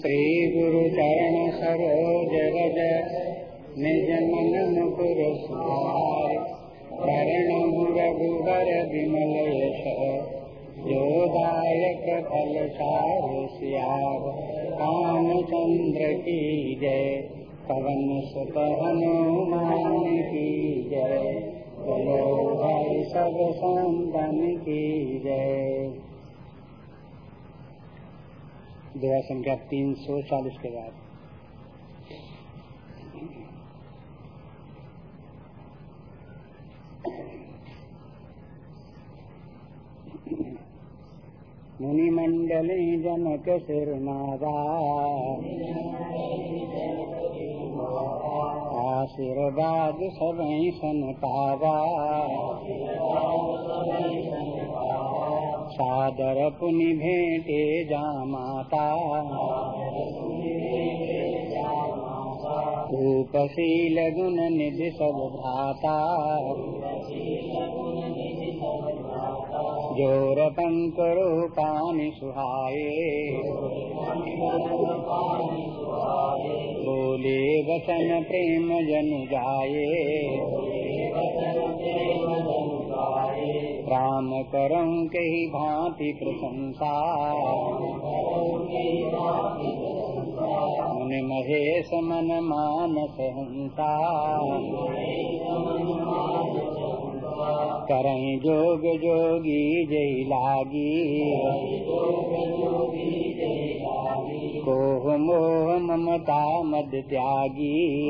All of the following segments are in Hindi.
श्री गुरु चरण सरोज रज निज मन मुकुर सुधार करण विमल यश जोदायक फल सार रामचंद्र की जय पवन सुत हनुमान की जय, बोलो भाई सब संतन की जय। दुआ संख्या तीन सौ चालीस के बाद। मुनिमंडली जनक सिरनादा। आशीर्वाद सब सन पावा सादर पुनि भेंटे जा माता रूपशील गुण निधि सब भ्राता ज़ोर पंक रूपानि सुहाये। बोले वचन प्रेम जनु जाये राम करम के भांति प्रशंसा। मुनि महेश मन मानस हंसा। करें जोग जोगी जय लागी। कोह मोह ममता मद त्यागी।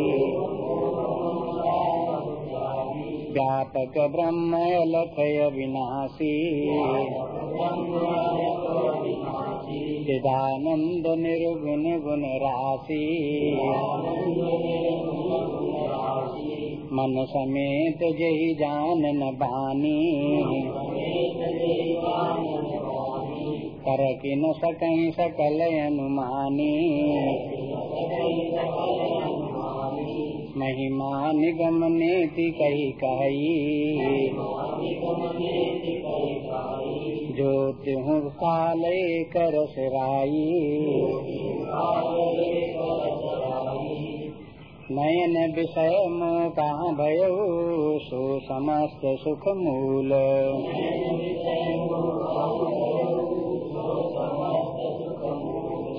व्यापक ब्रह्म लखय विनाशी चिदानंद निर्गुण गुण राशि मन समेत जही जान न बानी कर कि न सकई सकल अनुमानी महिमा निगम नेति कही कही। जो तिहु काल कर सिराई नयन विषय मोका भय, सो समस्त सुख मूल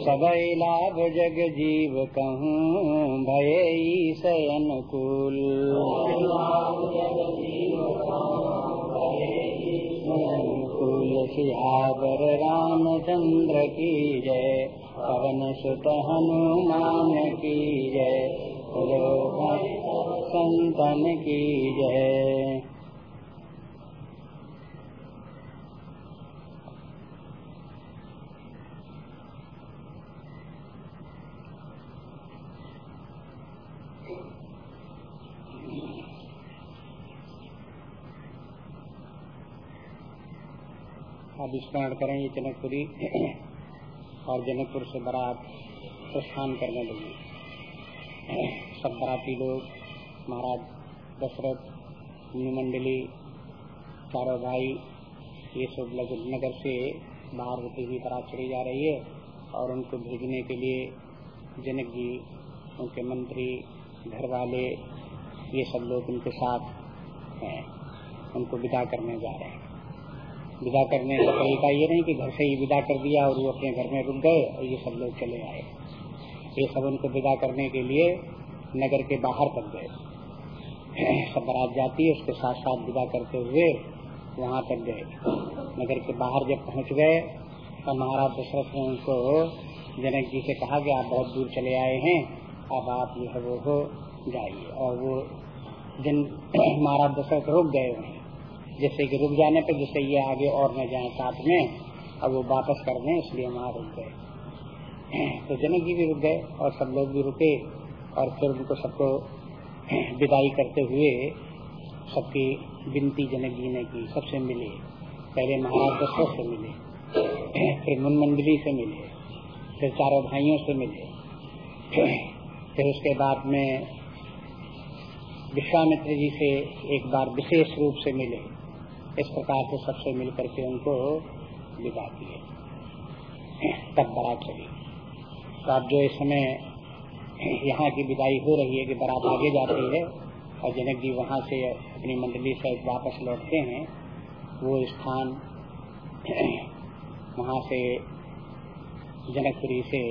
सबई लाभ जग जीव कहूँ भय से अनुकूल। अनुकूल। सियावर रामचंद्र की जय पवन सुत हनुमान की जय संतन की जय। अब स्मरण जनकपुरी और जनकपुर से बारात प्रस्थान करने लगी। सब बराती लोग, महाराज दशरथ मंडली चारों भाई, ये सब नगर से बाहर होती हुई बारात चली जा रही है और उनको भेजने के लिए जनक जी, उनके मंत्री घर वाले ये सब लोग उनके साथ हैं, उनको विदा करने जा रहे हैं। विदा करने का तरीका ये नहीं कि घर से ही विदा कर दिया और वो अपने घर में रुक गए और ये सब लोग चले आए। ये सब उनको विदा करने के लिए नगर के बाहर तक गए। सब बारात जाती है, उसके साथ साथ विदा करते हुए वहाँ तक गए। नगर के बाहर जब पहुँच गए, तब महाराज दशरथ ने उनको जनक जी से कहा कि आप बहुत दूर चले आए हैं, अब आप जो है वो हो जाइए। और वो जन महाराज दशरथ रुक गए वहीं। जैसे कि रुक जाने पर जैसे ये आगे और न जाए साथ में, अब वो वापस कर दें, इसलिए वहाँ रुक गए। तो जनक जी भी रुक गए और सब लोग भी रुके और फिर उनको सबको विदाई करते हुए सबकी विनती जनक जी ने की, सबसे मिले। पहले महाराज दशरथ से मिले, फिर मुन मंडली से मिले, फिर चारों भाइयों से मिले। फिर उसके बाद में विश्वामित्र जी से एक बार विशेष रूप से मिले। इस प्रकार से सबसे मिल करके उनको विदा किए तब बारात चली तो अब जो इस समय यहाँ की विदाई हो रही है कि बारात आगे जाती है और जनक जी वहाँ से अपनी मंडली से वापस लौटते हैं, वो स्थान वहाँ से जनकपुरी से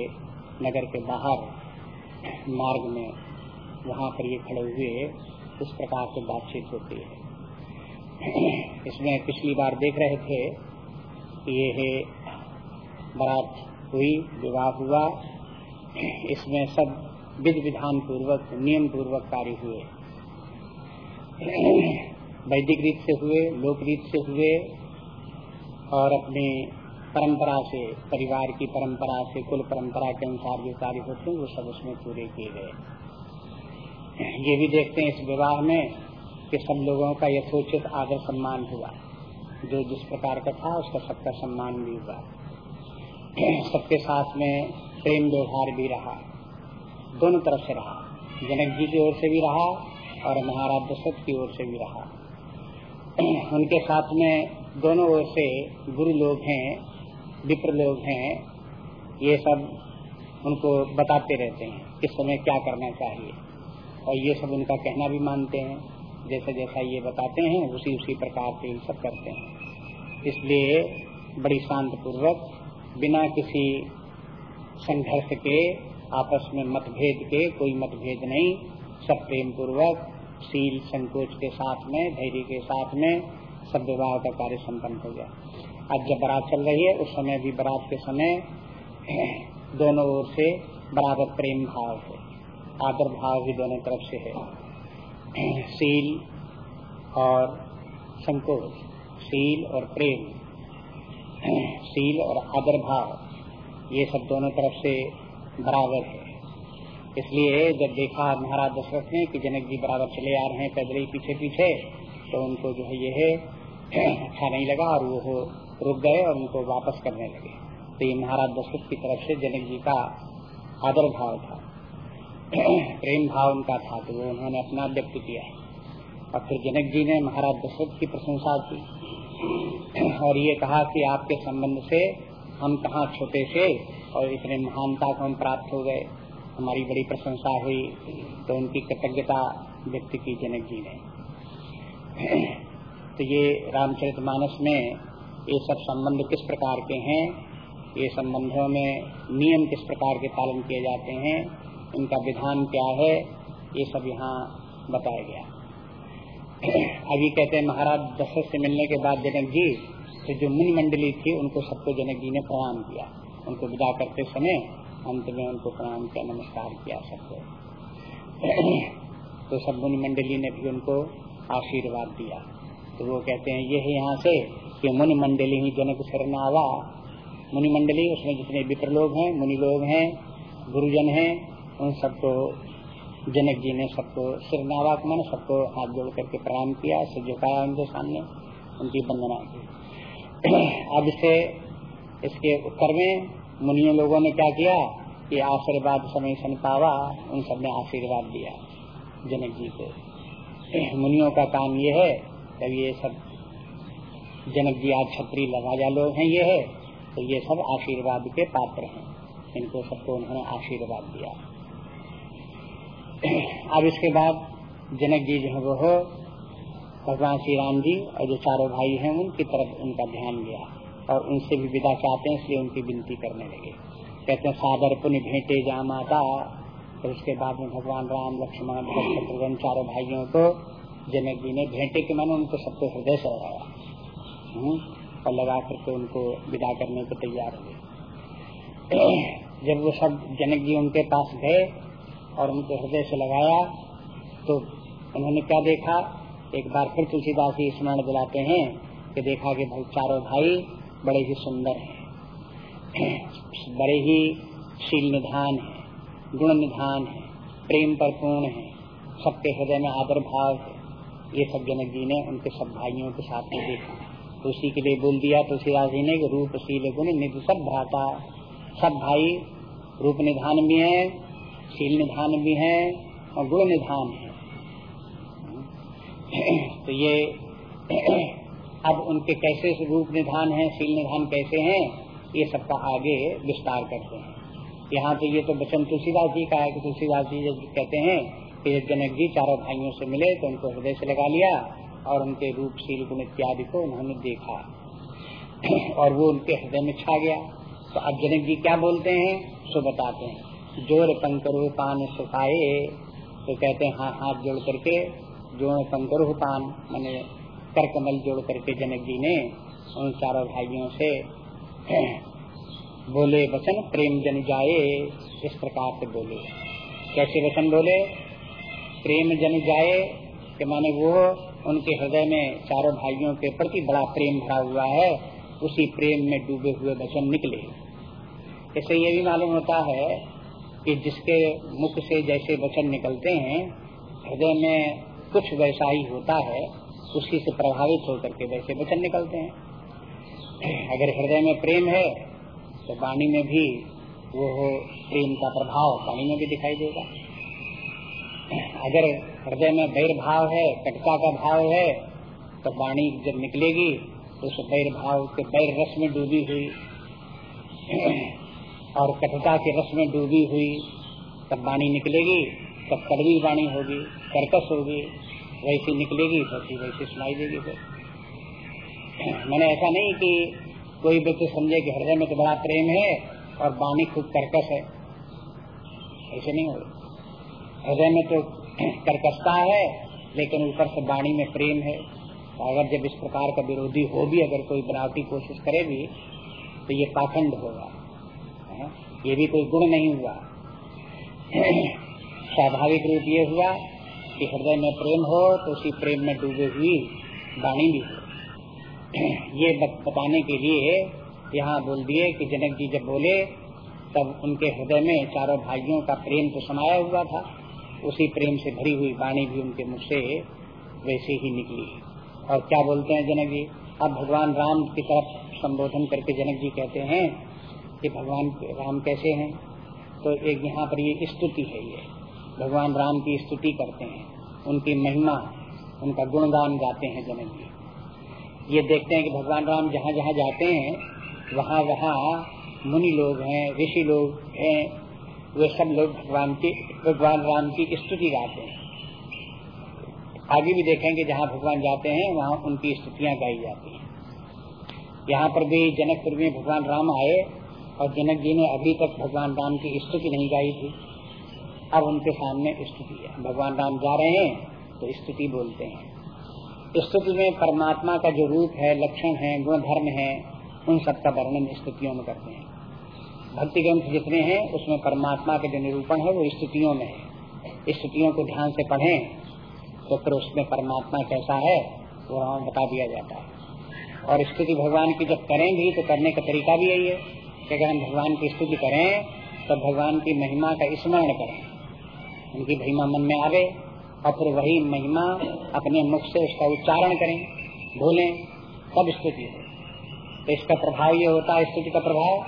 नगर के बाहर मार्ग में वहाँ पर ये खड़े हुए इस प्रकार से बातचीत होती है। इसमें पिछली बार देख रहे थे कि ये है, बारात हुई, विवाह हुआ। इसमें सब विधि विधान पूर्वक नियम पूर्वक कार्य हुए। वैदिक रीत से हुए, लोक रीत से हुए और अपनी परंपरा से, परिवार की परंपरा से, कुल परंपरा के अनुसार जो कार्य होते हैं, वो सब उसमें पूरे किए गए। ये भी देखते हैं इस विवाह में कि सब लोगों का यथोचित आदर सम्मान हुआ। जो जिस प्रकार का था, उसका सबका सम्मान भी हुआ। सबके साथ में प्रेम व्यवहार भी रहा। दोनों तरफ़ से रहा। जनक जी की ओर से भी रहा और महाराज दशरथ की ओर से भी रहा। उनके साथ में दोनों ओर से गुरु लोग हैं, विप्र लोग हैं, ये सब उनको बताते रहते हैं किस समय क्या करना चाहिए। और ये सब उनका कहना भी मानते हैं। जैसा जैसा ये बताते हैं उसी उसी प्रकार से सब करते हैं। इसलिए बड़ी शांत पूर्वक बिना किसी संघर्ष के, आपस में मतभेद के, कोई मतभेद नहीं, सब प्रेम पूर्वक शील संकोच के साथ में, धैर्य के साथ में, सब विवाह का कार्य संपन्न हो गया आज जब बारात चल रही है, उस समय भी बारात के समय, दोनों ओर से बराबर प्रेम भाव है। आदर भाव भी दोनों तरफ़ से है। सील और संकोच। शील और प्रेम। शील और आदर भाव ये सब दोनों तरफ़ से बराबर है। इसलिए जब देखा महाराज दशरथ ने कि जनक जी बराबर चले आ रहे हैं पैदल ही पीछे पीछे तो उनको जो है ये है अच्छा नहीं लगा और वो रुक गए और उनको वापस करने लगे। तो ये महाराज दशरथ की तरफ़ से जनक जी का आदर भाव था। प्रेम भाव उनका था तो वो उन्होंने अपना व्यक्त किया। और फिर जनक जी ने महाराज दशरथ की प्रशंसा की। और ये कहा कि आपके संबंध से हम कहा छोटे से और इतने महानता को हम प्राप्त हो गए। हमारी बड़ी प्रशंसा हुई तो उनकी कृतज्ञता व्यक्त की जनक जी ने। तो ये रामचरित मानस में ये सब संबंध किस प्रकार के हैं? ये संबंधों में नियम किस प्रकार के पालन किए जाते हैं? इनका विधान क्या है, ये सब यहाँ बताया गया। अभी कहते हैं, महाराज दशरथ से मिलने के बाद जनक जी तो जो मुनि मंडली थी, उनको सबको जनक जी ने प्रणाम किया। उनको विदा करते समय अंत में उनको प्रणाम किया, नमस्कार किया सबको। तो सब मुनि मंडली ने भी उनको आशीर्वाद दिया। तो वो कहते हैं, ये है यहाँ से कि मुनि मंडली ही जनक शरणावा। मुनि मंडली उसमें जितने विप्र लोग हैं, मुनि लोग हैं, गुरुजन हैं उन सबको, जनक जी ने सबको सिरनावा मन सबको हाथ जोड़ करके प्रणाम किया से झुकाया उनके सामने, उनकी वंदना की। अब से इसके उत्तर में मुनियों लोगों ने क्या किया कि आशीर्वाद समय सन पावा, उन सबने आशीर्वाद दिया, जनक जी को। मुनियों का काम ये है तब ये सब जनक जी आज छत्री राजा लोग हैं, ये है तो ये सब आशीर्वाद के पात्र हैं, इनको सबको उन्होंने आशीर्वाद दिया। अब इसके बाद जनक जी जो है वो भगवान श्री राम जी और जो चारों भाई हैं उनकी तरफ़ उनका ध्यान गया और उनसे भी विदा चाहते हैं, इसलिए उनकी विनती करने लगे। कहते हैं, सादर पुण्य भेंटे जा माता। तो उसके बाद में भगवान राम, लक्ष्मण भरत चारों भाइयों को जनक जी ने भेंटे के मन उनको सबको हृदय से लगाया। और लगा करके उनको विदा करने को तैयार हुए जब वो सब जनक जी उनके पास गए और उनको हृदय से लगाया तो उन्होंने क्या देखा? एक बार फिर तुलसीदास जी स्मरण दिलाते हैं कि देखा कि भाई चारों भाई बड़े ही सुंदर हैं। बड़े ही शील निधान है, गुण निधान है, प्रेम पर पूर्ण है, सबके हृदय में आदर भाव ये सब जनक जी ने उनके सब भाइयों के साथ में देखा। तो उसी के लिए बोल दिया, तुलसीदास जी ने रूप, शील, गुण, निध, सब भ्राता, सब भाई रूप निधान भी है शील निधान भी है और गुण निधान है। तो ये अब उनके कैसे रूप निधान है शील निधान कैसे हैं, ये सबका आगे विस्तार करते हैं। यहाँ तो ये तो वचन तुलसीदास जी का है कि तुलसीदास जी जब कहते हैं कि जनक जी चारों भाइयों से मिले तो उनको हृदय से लगा लिया और उनके रूप, शील, गुण इत्यादि को उन्होंने देखा। और वो उनके हृदय में छा गया। तो अब जनक जी क्या बोलते हैं, सो बताते हैं। ज़ोर पंकरु पान सुखाए। तो कहते हैं हाँ हाथ जोड़ करके जोड़ पंकरु पान मैंने कर कमल जोड़ करके जनक जी ने उन चारों भाइयों से बोले, वचन प्रेम जन जाए। इस प्रकार से बोले। कैसे वचन बोले? प्रेम जन जाए कि माने वो उनके हृदय में चारों भाइयों के प्रति बड़ा प्रेम भरा हुआ है, उसी प्रेम में डूबे हुए वचन निकले। इससे ये भी मालूम होता है कि जिसके मुख से जैसे वचन निकलते हैं, हृदय में कुछ वैसा ही होता है, उसी से प्रभावित होकर के वैसे वचन निकलते हैं। अगर हृदय में प्रेम है तो वाणी में भी वो प्रेम का प्रभाव वाणी में भी दिखाई देगा। अगर हृदय में बैर भाव है, कटका का भाव है तो वाणी जब निकलेगी तो उस बैर भाव के बैर रस में डूबी हुई। और कटुता के रस में डूबी हुई तब वाणी निकलेगी, तब कड़वी वाणी होगी, कर्कश होगी, वैसी निकलेगी, वैसी वैसी सुनाई देगी फिर। मैंने ऐसा नहीं कि कोई व्यक्ति समझे कि हृदय में तो बड़ा प्रेम है और वाणी खूब कर्कश है। ऐसे नहीं हो हृदय में तो कर्कशता है, लेकिन ऊपर से वाणी में प्रेम है। अगर जब इस प्रकार का विरोधी हो भी, अगर कोई बनावटी कोशिश करे भी तो ये पाखंड होगा। ये भी कोई गुण नहीं हुआ। स्वाभाविक रूप ये हुआ कि हृदय में प्रेम हो तो उसी प्रेम में डूबे हुई वाणी भी हो। ये बताने के लिए यहाँ बोल दिए कि जनक जी जब बोले, तब उनके हृदय में चारों भाइयों का प्रेम तो समाया हुआ था। उसी प्रेम से भरी हुई वाणी भी उनके मुख से वैसे ही निकली और क्या बोलते हैं जनक जी? अब भगवान राम की तरफ़ संबोधन करके जनक जी कहते हैं कि भगवान राम कैसे हैं? तो एक यहाँ पर ये स्तुति है ये। भगवान राम की स्तुति करते हैं। उनकी महिमा, उनका गुणगान गाते हैं जनक जी ये देखते हैं कि भगवान राम जहाँ जहाँ जाते हैं, वहाँ वहाँ मुनि लोग हैं, ऋषि लोग हैं, वे सब लोग भगवान की, भगवान राम की स्तुति गाते हैं। आगे भी देखेंगे जहाँ भगवान जाते हैं, वहाँ उनकी स्तुतियाँ गाई जाती हैं। यहाँ पर भी जनकपुर में भगवान राम आए और जनक जी ने अभी तक भगवान राम की स्तुति नहीं गाई थी। अब उनके सामने स्तुति है। भगवान राम जा रहे हैं तो स्तुति बोलते हैं। स्तुति में परमात्मा का जो रूप है, लक्षण है गुण धर्म है, उन सब का वर्णन स्तुतियों में करते हैं। भक्ति ग्रंथ जितने हैं, उसमें परमात्मा का जो निरूपण है, वो स्तुतियों में है। स्तुतियों को ध्यान से पढ़ें तो फिर उसमें परमात्मा कैसा है, वो बता दिया जाता है। और स्तुति भगवान की जब करें भी तो करने का तरीका भी यही है। कि अगर हम भगवान की स्तुति करें तो भगवान की महिमा का स्मरण करें। उनकी महिमा मन में आवे और फिर वही महिमा अपने मुख से उसका उच्चारण करें भूलें तब स्तुति हो। तो इसका प्रभाव ये होता है, स्तुति का प्रभाव।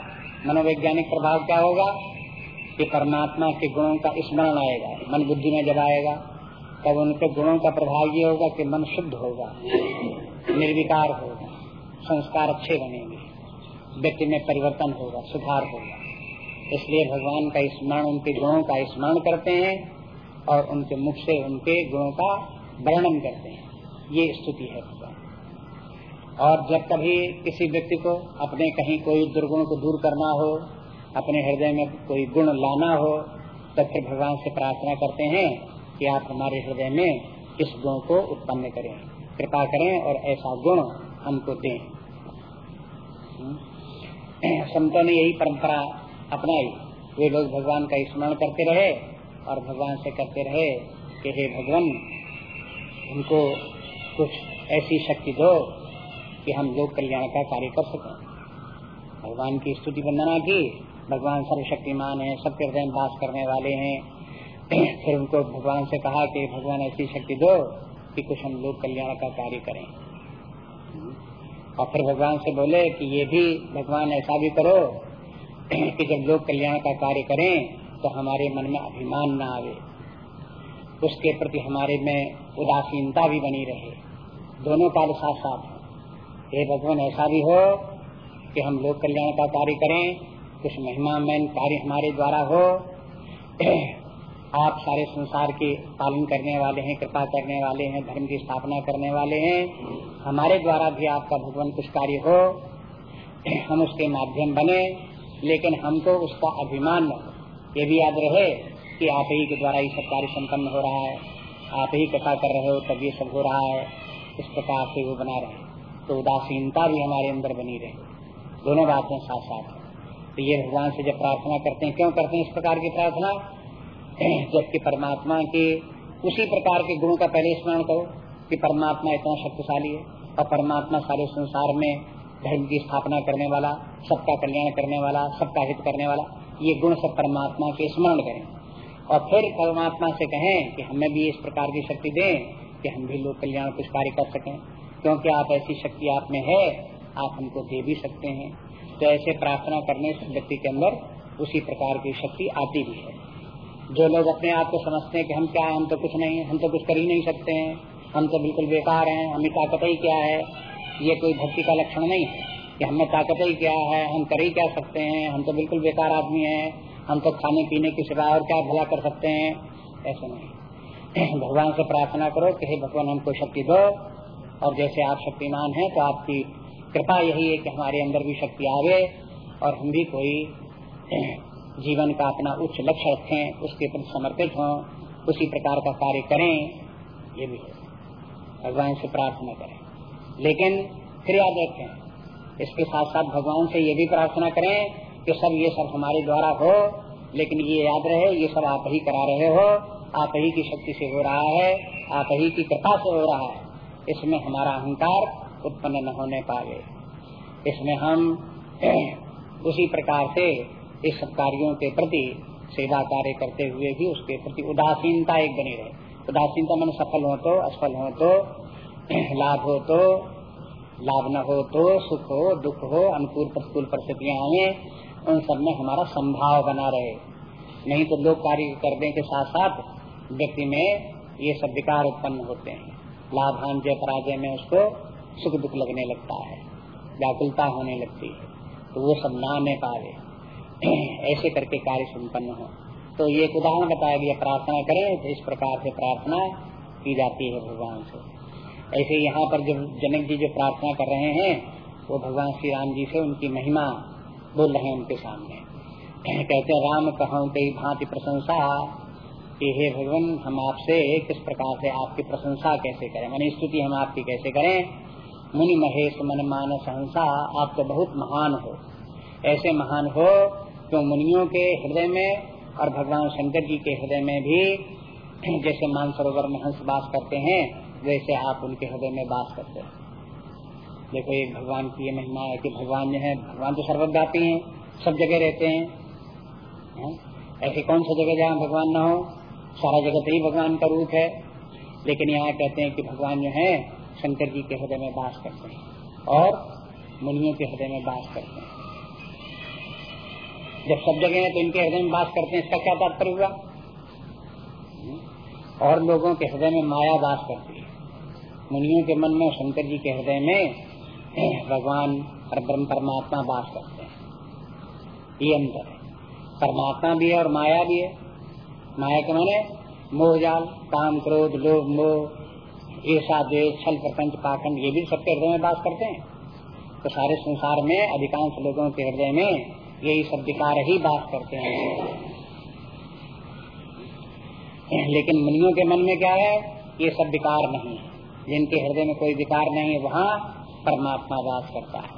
मनोवैज्ञानिक प्रभाव क्या होगा? कि परमात्मा के गुणों का स्मरण आएगा, मन बुद्धि में जब आएगा, तब उनके गुणों का प्रभाव ये होगा कि मन शुद्ध होगा, निर्विकार होगा, संस्कार अच्छे बनेंगे। व्यक्ति में परिवर्तन होगा, सुधार होगा। इसलिए भगवान का स्मरण, उनके गुणों का स्मरण करते हैं और उनके मुख से उनके गुणों का वर्णन करते हैं। ये स्तुति है भगवान। और जब कभी किसी व्यक्ति को अपने कहीं कोई दुर्गुण को दूर करना हो, अपने हृदय में कोई गुण लाना हो तो फिर भगवान से प्रार्थना करते हैं कि आप हमारे हृदय में इस गुण को उत्पन्न करें। कृपा करें और ऐसा गुण हमको दें। हम्म। संतों ने यही परंपरा अपनाई। वे लोग भगवान का स्मरण करते रहे और भगवान से करते रहे कि, हे भगवान, उनको कुछ ऐसी शक्ति दो कि हम लोग कल्याण का कार्य कर सकें। भगवान की स्तुति वंदना की। भगवान सर्वशक्तिमान है सबके हृदय वास करने वाले हैं। फिर उनको भगवान से कहा कि भगवान, ऐसी शक्ति दो कि कुछ हम लोग कल्याण का कार्य करें। और फिर भगवान से बोले कि ये भी भगवान ऐसा भी करो कि जब लोग कल्याण का कार्य करें तो हमारे मन में अभिमान न आवे। उसके प्रति हमारे में उदासीनता भी बनी रहे। दोनों का साथ साथ हे। भगवान, ऐसा भी हो कि हम लोग कल्याण का कार्य करें, कुछ महिमा में कार्य हमारे द्वारा हो। आप सारे संसार के पालन करने वाले हैं, कृपा करने वाले हैं, धर्म की स्थापना करने वाले हैं। हमारे द्वारा भी आपका भगवान कुछ कार्य हो, हम उसके माध्यम बने, लेकिन हमको उसका अभिमान, ये भी याद रहे कि आप ही के द्वारा ये सब कार्य संपन्न हो रहा है। आप ही कृपा कर रहे हो, तब ये सब हो रहा है। इस प्रकार से वो बना रहे। तो उदासीनता भी हमारे अंदर बनी रहे। दोनों बातें साथ साथ तो ये भगवान से जब प्रार्थना करते हैं, क्यों करते हैं इस प्रकार की प्रार्थना? जबकि परमात्मा के, उसी प्रकार के गुणों का पहले स्मरण करो कि परमात्मा इतना शक्तिशाली है और परमात्मा सारे संसार में धर्म की स्थापना करने वाला, सबका कल्याण करने वाला, सबका हित करने वाला, ये गुण सब परमात्मा के स्मरण करें। और फिर परमात्मा से कहें कि हमें भी इस प्रकार की शक्ति दें कि हम भी लोग कल्याण कुछ कार्य कर सकें। क्योंकि आप ऐसी शक्ति आप में है, आप हमको दे भी सकते हैं। तो ऐसे प्रार्थना करने से व्यक्ति के अंदर उसी प्रकार की शक्ति आती भी है। जो लोग अपने आप को समझते हैं कि हम क्या है, हम तो कुछ नहीं, हम तो कुछ कर ही नहीं सकते हैं। हम तो बिल्कुल बेकार हैं हमें ताकत ही क्या है? ये कोई भक्ति का लक्षण नहीं है कि हमें ताकत ही क्या है, हम कर ही क्या सकते हैं? हम तो बिल्कुल बेकार आदमी हैं। हम तो खाने पीने की सिवा और क्या भला कर सकते हैं? ऐसा नहीं। भगवान से प्रार्थना करो कि हे भगवान, हमको शक्ति दो। और जैसे आप शक्तिमान हैं तो आपकी कृपा यही है कि हमारे अंदर भी शक्ति आवे और हम भी कोई जीवन का अपना उच्च लक्ष्य रखें, उसके प्रति समर्पित हों, उसी प्रकार का कार्य करें, ये भी है। भगवान से प्रार्थना करें। लेकिन फिर याद रखें, इसके साथ साथ भगवान से ये भी प्रार्थना करें कि सब ये सब हमारे द्वारा हो, लेकिन ये याद रहे, ये सब आप ही करा रहे हो, आप ही की शक्ति से हो रहा है, आप ही की कृपा से हो रहा है। इसमें हमारा अहंकार उत्पन्न न होने पाए इसमें हम उसी प्रकार से इस सब कार्यों के प्रति सेवा कार्य करते हुए भी उसके प्रति उदासीनता एक बनी रहे। उदासीनता मैंने सफल हो तो असफल हो तो लाभ हो तो लाभ न हो तो सुख हो, दुख हो, अनुकूल प्रतिकूल परिस्थितियाँ आए, उन सब में हमारा संभाव बना रहे। नहीं तो लोग कार्य करने के साथ साथ व्यक्ति में ये सब विकार उत्पन्न होते हैं। लाभान जय पराजय में उसको सुख दुख लगने लगता है, व्याकुलता होने लगती है। तो वो सब ना पावे। ऐसे करके कार्य संपन्न हो। तो ये एक उदाहरण बताया गया, प्रार्थना करें तो इस प्रकार से प्रार्थना की जाती है भगवान से। ऐसे यहाँ पर जो जनक जी जो प्रार्थना कर रहे हैं, वो भगवान श्री राम जी से उनकी महिमा बोल रहे हैं उनके सामने। कहते हैं, राम कहो कई भांति प्रशंसा, कि हे भगवान, हम आपसे किस प्रकार से आपकी प्रशंसा कैसे करें? मन स्तुति हम आपकी कैसे करें? मुनि महेश मन मान सहसा आप तो बहुत महान हो। ऐसे महान हो तो मुनियों के हृदय में और भगवान शंकर जी के हृदय में भी जैसे मानसरोवर में हंस बास करते हैं, वैसे आप उनके हृदय में बास करते हैं। देखो ये भगवान की ये महिमा है कि भगवान जो है, भगवान तो सर्वव्यापी हैं, सब जगह रहते हैं, है? ऐसे कौन सा जगह जहाँ भगवान न हो? सारा जगत ही भगवान का रूप है। लेकिन यहाँ कहते हैं कि भगवान जो है, शंकर जी के हृदय में बास करते हैं और मुनियों के हृदय में बास करते हैं। जब सब जगह है तो इनके हृदय में बास करते हैं, इसका क्या तात्पर्य हुआ? और लोगों के हृदय में माया बास करती है। मुनियों के मन में शंकर जी के हृदय में भगवान और ब्रह्म परमात्मा बास करते हैं। ये अंतर है। परमात्मा भी है और माया भी है। माया के माने मोहजाल काम क्रोध, लोभ, मोह ईर्षा द्वेष, छल, प्रपंच, पाखंड, ये भी सबके हृदय में बास करते हैं। तो सारे संसार में अधिकांश लोगों के हृदय में यही सब विकार ही बात करते हैं लेकिन मुनियों के मन में क्या है? ये सब विकार नहीं है। जिनके हृदय में कोई विकार नहीं है, वहाँ परमात्मा वास करता है।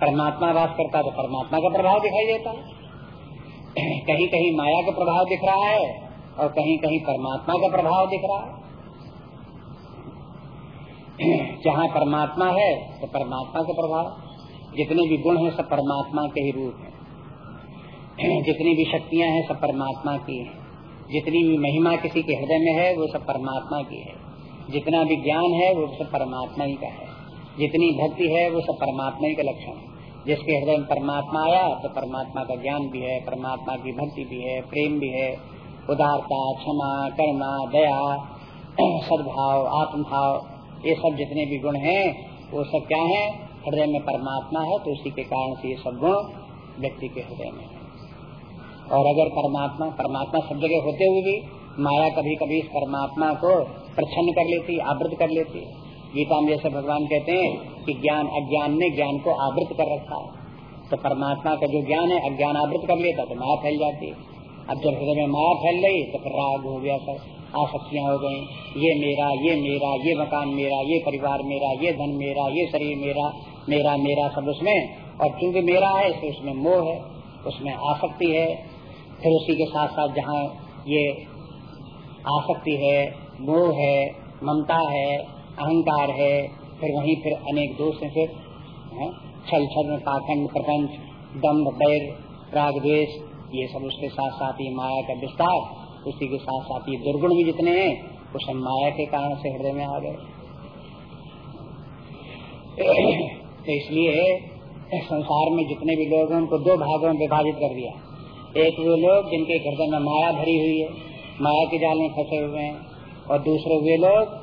परमात्मा वास करता है तो परमात्मा का प्रभाव दिखाई देता है। कहीं कहीं माया का प्रभाव दिख रहा है और कहीं कहीं परमात्मा का प्रभाव दिख रहा है। जहाँ परमात्मा है तो परमात्मा का प्रभाव। जितने भी गुण हैं, सब परमात्मा के ही रूप हैं। जितनी भी शक्तियाँ हैं, सब परमात्मा की हैं। जितनी भी महिमा किसी के हृदय में है, वो सब परमात्मा की है। जितना भी ज्ञान है, वो सब परमात्मा ही का है। जितनी भक्ति है, वो सब परमात्मा ही का लक्षण है। जिसके हृदय में परमात्मा आया तो परमात्मा का ज्ञान भी है, परमात्मा की भक्ति भी है, प्रेम भी है। उदारता, क्षमा, करुणा, दया, सद्भाव, आत्मभाव, ये सब जितने भी गुण हैं, वो सब क्या है? हृदय में परमात्मा है तो उसी के कारण से ये सब गुण व्यक्ति के हृदय में है। और अगर परमात्मा परमात्मा सब जगह होते हुए भी माया कभी कभी इस परमात्मा को प्रछन्न कर लेती आवृत कर लेती। गीता में जैसे भगवान कहते हैं कि ज्ञान अज्ञान ने ज्ञान को आवृत कर रखा है। तो परमात्मा का जो ज्ञान है, अज्ञान आवृत कर लेता तो माया फैल जाती। है अब जब हृदय में माया फैल गई तो फिर राग हो गया सब आसक्तियाँ हो गई। ये मेरा ये मेरा, ये मकान मेरा, ये परिवार मेरा, ये धन मेरा, ये शरीर मेरा मेरा मेरा सब उसमें, और चूँकि मेरा है इसलिए उसमें मोह है, उसमें आसक्ति है, फिर उसी के साथ साथ जहाँ ये आसक्ति है, मोह है, ममता है, अहंकार है, फिर वहीं फिर अनेक दोष है, फिर छल छल, पाखंड, प्रपंच, दम्भ, बैर, राग, द्वेष, ये सब उसके साथ साथ ये माया का विस्तार, उसी के साथ साथ ये दुर्गुण भी जितने हैं, वो सब माया के कारण से हृदय में आ गए। तो इसलिए संसार में जितने भी लोग हैं, उनको दो भागों में विभाजित कर दिया। एक वो लोग जिनके हृदय में माया भरी हुई है, माया के जाल में फंसे हुए हैं, और दूसरे वे लोग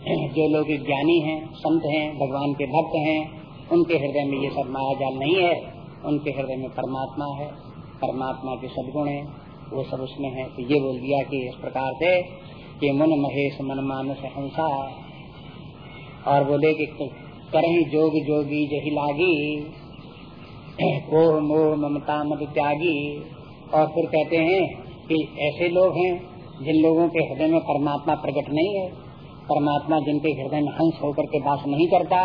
जो लोग ज्ञानी हैं, संत हैं, भगवान के भक्त हैं, उनके हृदय में ये सब माया जाल नहीं है, उनके हृदय में परमात्मा है, परमात्मा के सदगुण है, वो सब उसमें है। तो ये बोल दिया कि इस प्रकार से कि मन महेश मन मानस हंसा। और बोले कि करही जोग जोगी जही लागी। कोह मोह ममता मत त्यागी। और फिर कहते हैं कि ऐसे लोग हैं जिन लोगों के हृदय में परमात्मा प्रकट नहीं है। परमात्मा जिनके हृदय में हंस होकर के बात नहीं करता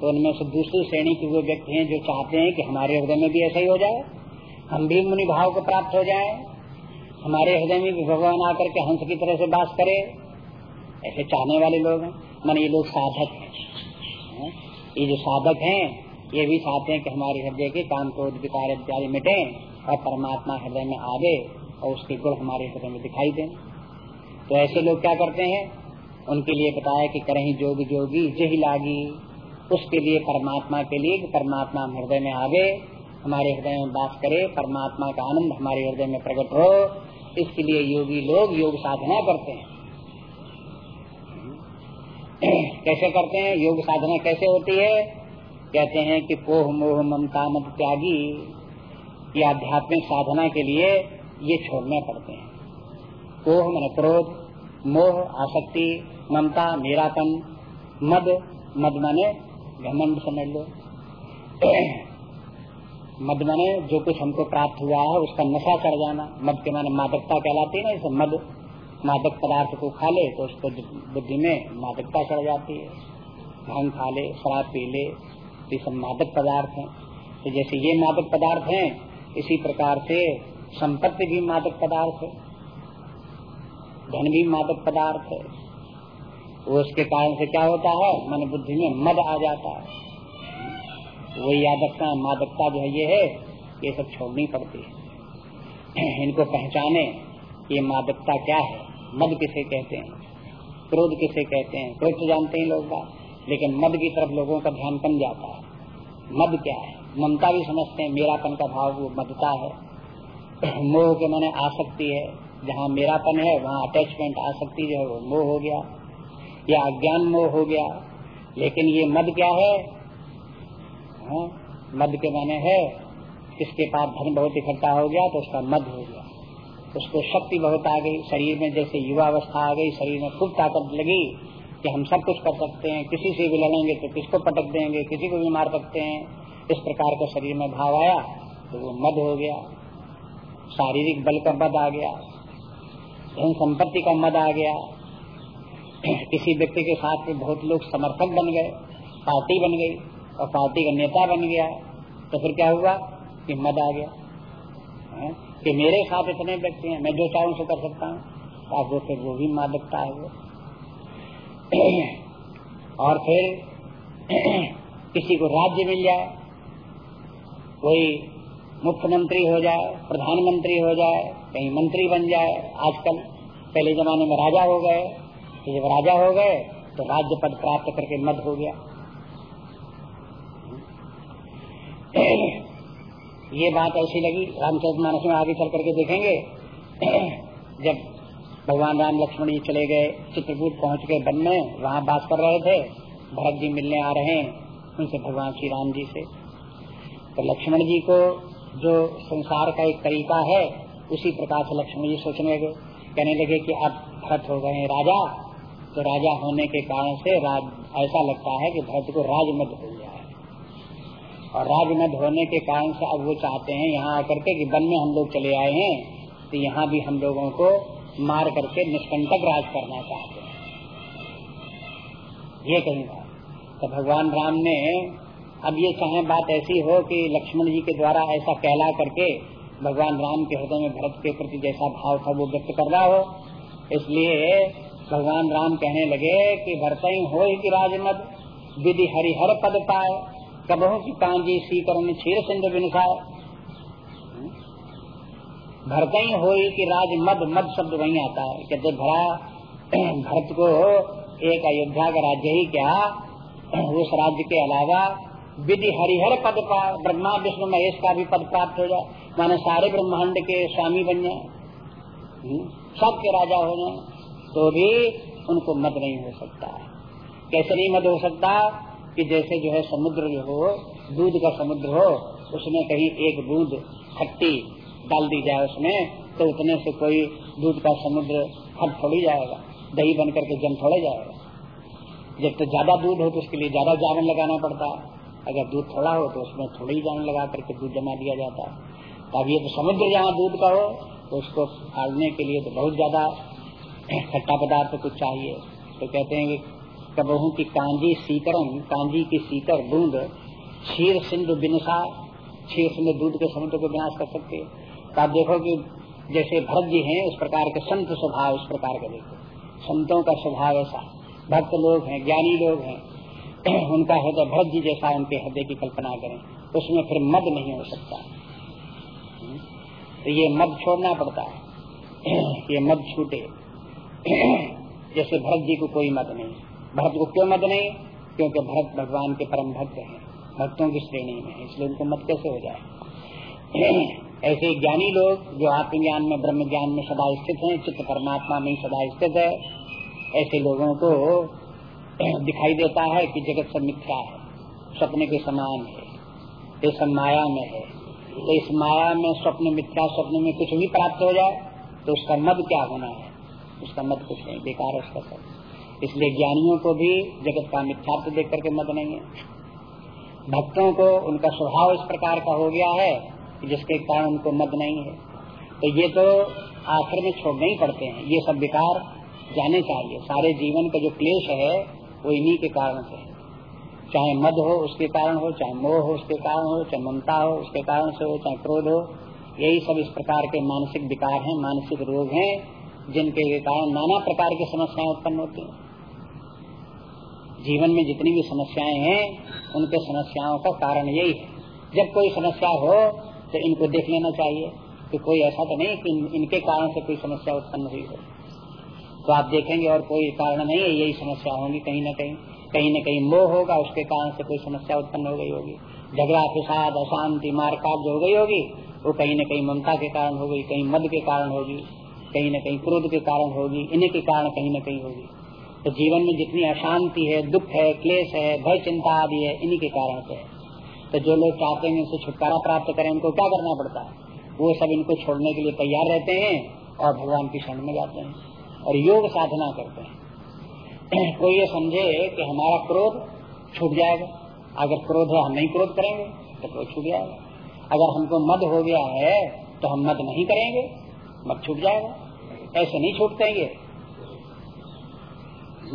तो उनमें से दूसरी श्रेणी के वो व्यक्ति हैं जो चाहते हैं कि हमारे हृदय में भी ऐसा ही हो जाए। हम भी मुनि भाव को प्राप्त हो जाए। हमारे हृदय में भी भगवान आकर के हंस की तरह से बात करे। ऐसे चाहने वाले लोग हैं। मन ये लोग साधक हैं। ये जो साधक हैं, ये भी चाहते हैं कि हमारे हृदय के काम क्रोध, विकार इत्यादि मिटे और परमात्मा हृदय में आवे और उसके गुण हमारे हृदय में दिखाई दें। तो ऐसे लोग क्या करते हैं? उनके लिए बताया कि करही जोग जोगी जही लागी। उसके लिए, परमात्मा के लिए परमात्मा हृदय में आवे, हमारे हृदय में बात करे, परमात्मा का आनंद हमारे हृदय में प्रकट हो। इसके लिए योगी लोग योग साधना करते हैं। कैसे करते हैं? योग साधना कैसे होती है? कहते हैं कि पोह, मोह, ममता मत त्यागी ये आध्यात्मिक साधना के लिए ये छोड़ने पड़ते हैं। कोह मन क्रोध, मोह, आसक्ति, ममता, मेरापन, मद मद माने घमंड समझ लो। मद माने जो कुछ हमको प्राप्त हुआ है उसका नशा कर जाना। मद के माने मादकता कहलाती है ना इसे मद। मादक पदार्थ को खा ले तो उसको बुद्धि में मादकता चढ़ जाती है। भाँग खा ले, शराब पी ले, ये सब मादक पदार्थ हैं। तो जैसे ये मादक पदार्थ हैं, इसी प्रकार से संपत्ति भी मादक पदार्थ है। धन भी मादक पदार्थ है। वो उसके कारण से क्या होता है? मन बुद्धि में मद आ जाता है। वही यादकता मादकता जो है ये है, ये सब छोड़नी पड़ती है। इनको पहचाने ये मादकता क्या है। मद किसे कहते हैं? क्रोध किसे कहते हैं? क्रोध तो जानते हैं लोग बात, लेकिन मद की तरफ़ लोगों का ध्यान कम जाता है। मद क्या है? ममता भी समझते हैं, मेरापन का भाव वो मदता है। मोह के माने आसक्ति है, जहाँ मेरापन है, वहाँ अटैचमेंट आसक्ति जो है वो मोह हो गया, या अज्ञान मोह हो गया। लेकिन ये मद क्या है? हाँ? मद के माने है, किसके पास धन बहुत इकट्ठा हो गया तो उसका मद हो गया। उसको शक्ति बहुत आ गई, शरीर में जैसे युवा अवस्था आ गई, शरीर में खूब ताकत लगी कि हम सब कुछ कर सकते हैं। किसी से भी लड़ेंगे तो किसको पटक देंगे, किसी को भी मार सकते हैं। इस प्रकार का शरीर में भाव आया तो वो मद हो गया, शारीरिक बल का मद आ गया, धन संपत्ति का मद आ गया। किसी व्यक्ति के साथ में बहुत लोग समर्थक बन गए, पार्टी बन गई और पार्टी का नेता बन गया। तो फिर क्या हुआ कि मद आ गया। कि मेरे साथ इतने व्यक्ति हैं, मैं जो चाहूँ से कर सकता हूँ। आप वो फिर वो भी मादकता है वो। और फिर किसी को राज्य मिल जाए, कोई मुख्यमंत्री हो जाए, प्रधानमंत्री हो जाए, कहीं मंत्री बन जाए, आजकल पहले जमाने में राजा हो गए तो जब राजा हो गए तो राज्य पद प्राप्त करके मद हो गया। ये बात ऐसी लगी रामचंद्र मानस में आगे चल करके देखेंगे। जब भगवान राम लक्ष्मण जी चले गए, चित्रकूट पहुँच गए वन में, वहाँ बात कर रहे थे, भरत जी मिलने आ रहे हैं, उनसे भगवान श्री राम जी से। तो लक्ष्मण जी को जो संसार का एक तरीका है, उसी प्रकार से लक्ष्मण जी सोचने लगे। कहने लगे कि अब भरत हो गए राजा तो राजा होने के कारण से राज, ऐसा लगता है कि भरत को राजमद हो और राजमद होने के कारण से अब वो चाहते हैं, यहाँ आकर के कि वन में हम लोग चले आए हैं तो यहाँ भी हम लोगों को मार करके निष्कंटक राज करना चाहते हैं। ये कहीं तो भगवान राम ने, अब ये चाहे बात ऐसी हो कि लक्ष्मण जी के द्वारा ऐसा कहला करके भगवान राम के हृदय में भरत के प्रति जैसा भाव था वो व्यक्त कर रहा हो, इसलिए भगवान राम कहने लगे कि भरत हो ही की राजमद, विधि हरिहर पद पाए। कबहू की कांजी करण क्षीर सिंधु बिनसाए। भरत ही हो की राज मद मद शब्द वही आता है। कहते भरा भरत को एक अयोध्या का राज्य ही क्या? उस राज्य के अलावा विधि हरिहर पद ब्रह्मा विष्णु महेश का भी पद प्राप्त हो जाए। माने सारे ब्रह्मांड के स्वामी बन जाए। हम्म, सब के राजा हो जाए। तो भी उनको मत नहीं हो सकता। कैसे नहीं मत हो सकता? कि जैसे जो है समुद्र जो हो, दूध का समुद्र हो, उसमें कहीं एक बूंद, खट्टी डाल दी जाए उसमें तो उतने से कोई दूध का समुद्र खट थोड़ी जाएगा, दही बन करके जम थोड़े जाएगा। जब तो ज़्यादा दूध हो तो उसके लिए ज़्यादा जावन लगाना पड़ता है। अगर दूध थोड़ा हो तो उसमें थोड़ी जान लगा करके दूध जमा दिया जाता है। अब ये तो समुद्र जहाँ दूध का हो तो उसको फाड़ने के लिए तो बहुत ज़्यादा खट्टा पदार्थ तो कुछ चाहिए। तो कहते हैं कि कबहू की कांजी सीकरम कांजी की सीकर बूंद, क्षीर सिंधु बिनसा, क्षीर सिंधु दूध के समुद्र को विनाश कर सकते तो आप देखो कि जैसे भरत जी हैं, इस प्रकार के संत स्वभाव इस प्रकार का देखो संतों का स्वभाव ऐसा भक्त लोग हैं, ज्ञानी लोग हैं। उनका हृदय भरत जी जैसा उनके हृदय की कल्पना करें, उसमें फिर मद नहीं हो सकता। तो ये मद छोड़ना पड़ता है। ये मद छूटे। जैसे भरत जी को कोई मत नहीं। भरत को क्यों मत नहीं? क्योंकि भरत भगवान के परम भक्त हैं। भक्तों की श्रेणी में इसलिए उनको मत कैसे हो जाए? ऐसे ज्ञानी लोग जो आत्मज्ञान में ब्रह्म ज्ञान में सदा स्थित हैं, चित्त परमात्मा में सदा स्थित है, ऐसे लोगों को दिखाई देता है कि जगत सब मिथ्या है सपने के समान है, ये सब माया में है। तो इस माया में स्वप्न मिथ्या, स्वप्न में कुछ भी प्राप्त हो जाए तो उसका मत क्या होना है? उसका मत कुछ नहीं, बेकार उसका सब। इसलिए ज्ञानियों को भी जगत का मिथ्यात्व देख करके मत नहीं है। भक्तों को उनका स्वभाव इस प्रकार का हो गया है जिसके कारण उनको मत नहीं है। तो ये तो आखिर में छोड़ने ही पड़ते हैं। ये सब विकार जाने चाहिए। सारे जीवन का जो क्लेश है, वो इन्हीं के कारण से है। चाहे मद हो, उसके कारण हो, चाहे मोह हो, उसके कारण हो, चाहे ममता हो, उसके कारण से हो, चाहे क्रोध हो, यही सब इस प्रकार के मानसिक विकार हैं, मानसिक रोग हैं, जिनके कारण नाना प्रकार की समस्याएँ उत्पन्न होती हैं। जीवन में जितनी भी समस्याएँ हैं, उनके समस्याओं का कारण यही है। जब कोई समस्या हो तो इनको देख लेना चाहिए कि कोई ऐसा तो नहीं कि इनके कारण से कोई समस्या उत्पन्न हुई हो। तो आप देखेंगे और कोई कारण नहीं है, यही समस्या होगी कहीं न कहीं। कहीं न कहीं मोह होगा, उसके कारण से कोई समस्या उत्पन्न हो गई होगी। झगड़ा, फिसाद, अशांति, मारकाट जो हो गई होगी, वो कहीं न कहीं ममता के कारण हो गई, कहीं मद के कारण होगी, कहीं न कहीं क्रोध के कारण होगी, इन्हीं के कारण कहीं न कहीं होगी। तो जीवन में जितनी अशांति है, दुख है, क्लेश है, भय, चिंता आदि है, इन्हीं के कारण से है। तो जो लोग चाहते हैं इनसे छुटकारा प्राप्त करें, उनको क्या करना पड़ता है? वो सब इनको छोड़ने के लिए तैयार रहते हैं और भगवान की शरण में जाते हैं और योग साधना करते हैं। कोई ये समझे कि हमारा क्रोध छूट जाएगा। अगर क्रोध है, हम नहीं क्रोध करेंगे तो क्रोध छूट जाएगा। अगर हमको मद हो गया है तो हम मद नहीं करेंगे, मद छूट जाएगा। ऐसे नहीं ये। हम्म?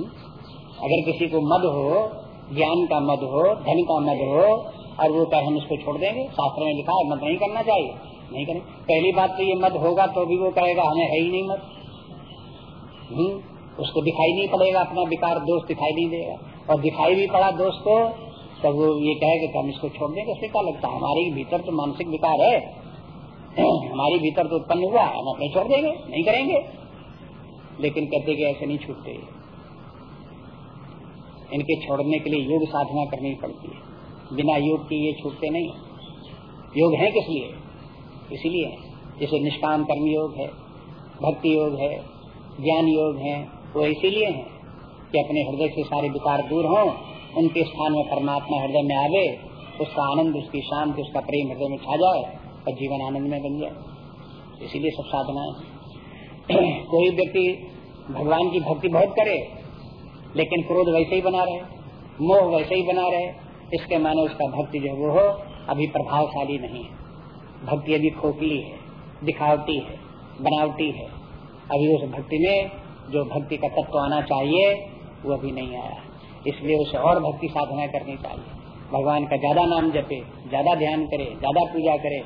अगर किसी को मद हो, ज्ञान का मद हो, धन का मद हो, और वो कहे हम इसको छोड़ देंगे, शास्त्र में लिखा है, मत नहीं करना चाहिए। नहीं करें पहली बात तो ये मद होगा तो भी वो कहेगा, हमें है ही नहीं मत हम्म? उसको दिखाई नहीं पड़ेगा, अपना विकार दोष दिखाई नहीं देगा। और दिखाई भी पड़ा दोस्त को तो वो ये कहेगा कि हम इसको छोड़ देंगे, उससे क्या लगता है? हमारे भीतर तो मानसिक विकार है। हमारे भीतर तो उत्पन्न हुआ, हम अपने छोड़ देंगे, नहीं करेंगे। लेकिन कहते कि ऐसे नहीं छूटते। इनके छोड़ने के लिए योग साधना करनी पड़ती है। बिना योग के ये छूटते नहीं। योग है किस लिए? इसीलिए जैसे निष्काम कर्म योग है, भक्ति योग है, ज्ञान योग है, वो इसीलिए है कि अपने हृदय से सारे विकार दूर हों, उनके स्थान में परमात्मा हृदय में आवे, उसका आनंद, उसकी शांति, उसका प्रेम हृदय में छा जाए और जीवन आनंद में बन जाए। इसीलिए सब साधनाएँ कोई व्यक्ति भगवान की भक्ति बहुत करे लेकिन क्रोध वैसे ही बना रहे, मोह वैसे ही बना रहे, इसके माने उसका भक्ति जो वो हो, अभी प्रभावशाली नहीं है। भक्ति अभी खोखली है, दिखावटी है, बनावटी है, अभी उस भक्ति में जो भक्ति का तत्व आना चाहिए, वो अभी नहीं आया इसलिए उसे और भक्ति साधना करनी चाहिए। भगवान का ज़्यादा नाम जपे, ज़्यादा ध्यान करे, ज़्यादा पूजा करे,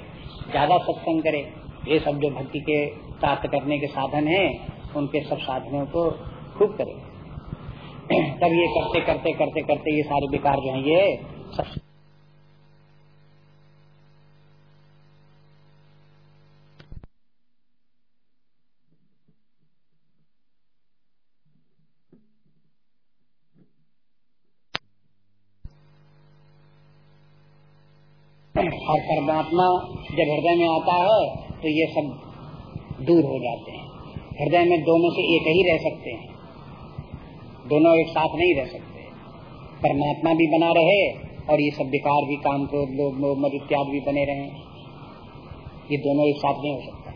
ज़्यादा सत्संग करे, ये सब जो भक्ति के प्राप्त करने के साधन हैं, उनके सब साधनों को खूब करे। तब ये करते करते करते करते ये सारे विकार जो है, ये और परमात्मा जब हृदय में आता है तो ये सब दूर हो जाते हैं। हृदय में दोनों से एक ही रह सकते हैं। दोनों एक साथ नहीं रह सकते। परमात्मा भी बना रहे और ये सब विकार भी, काम क्रोध लोग मद इत्यादि भी बने रहे। ये दोनों एक साथ नहीं हो सकता।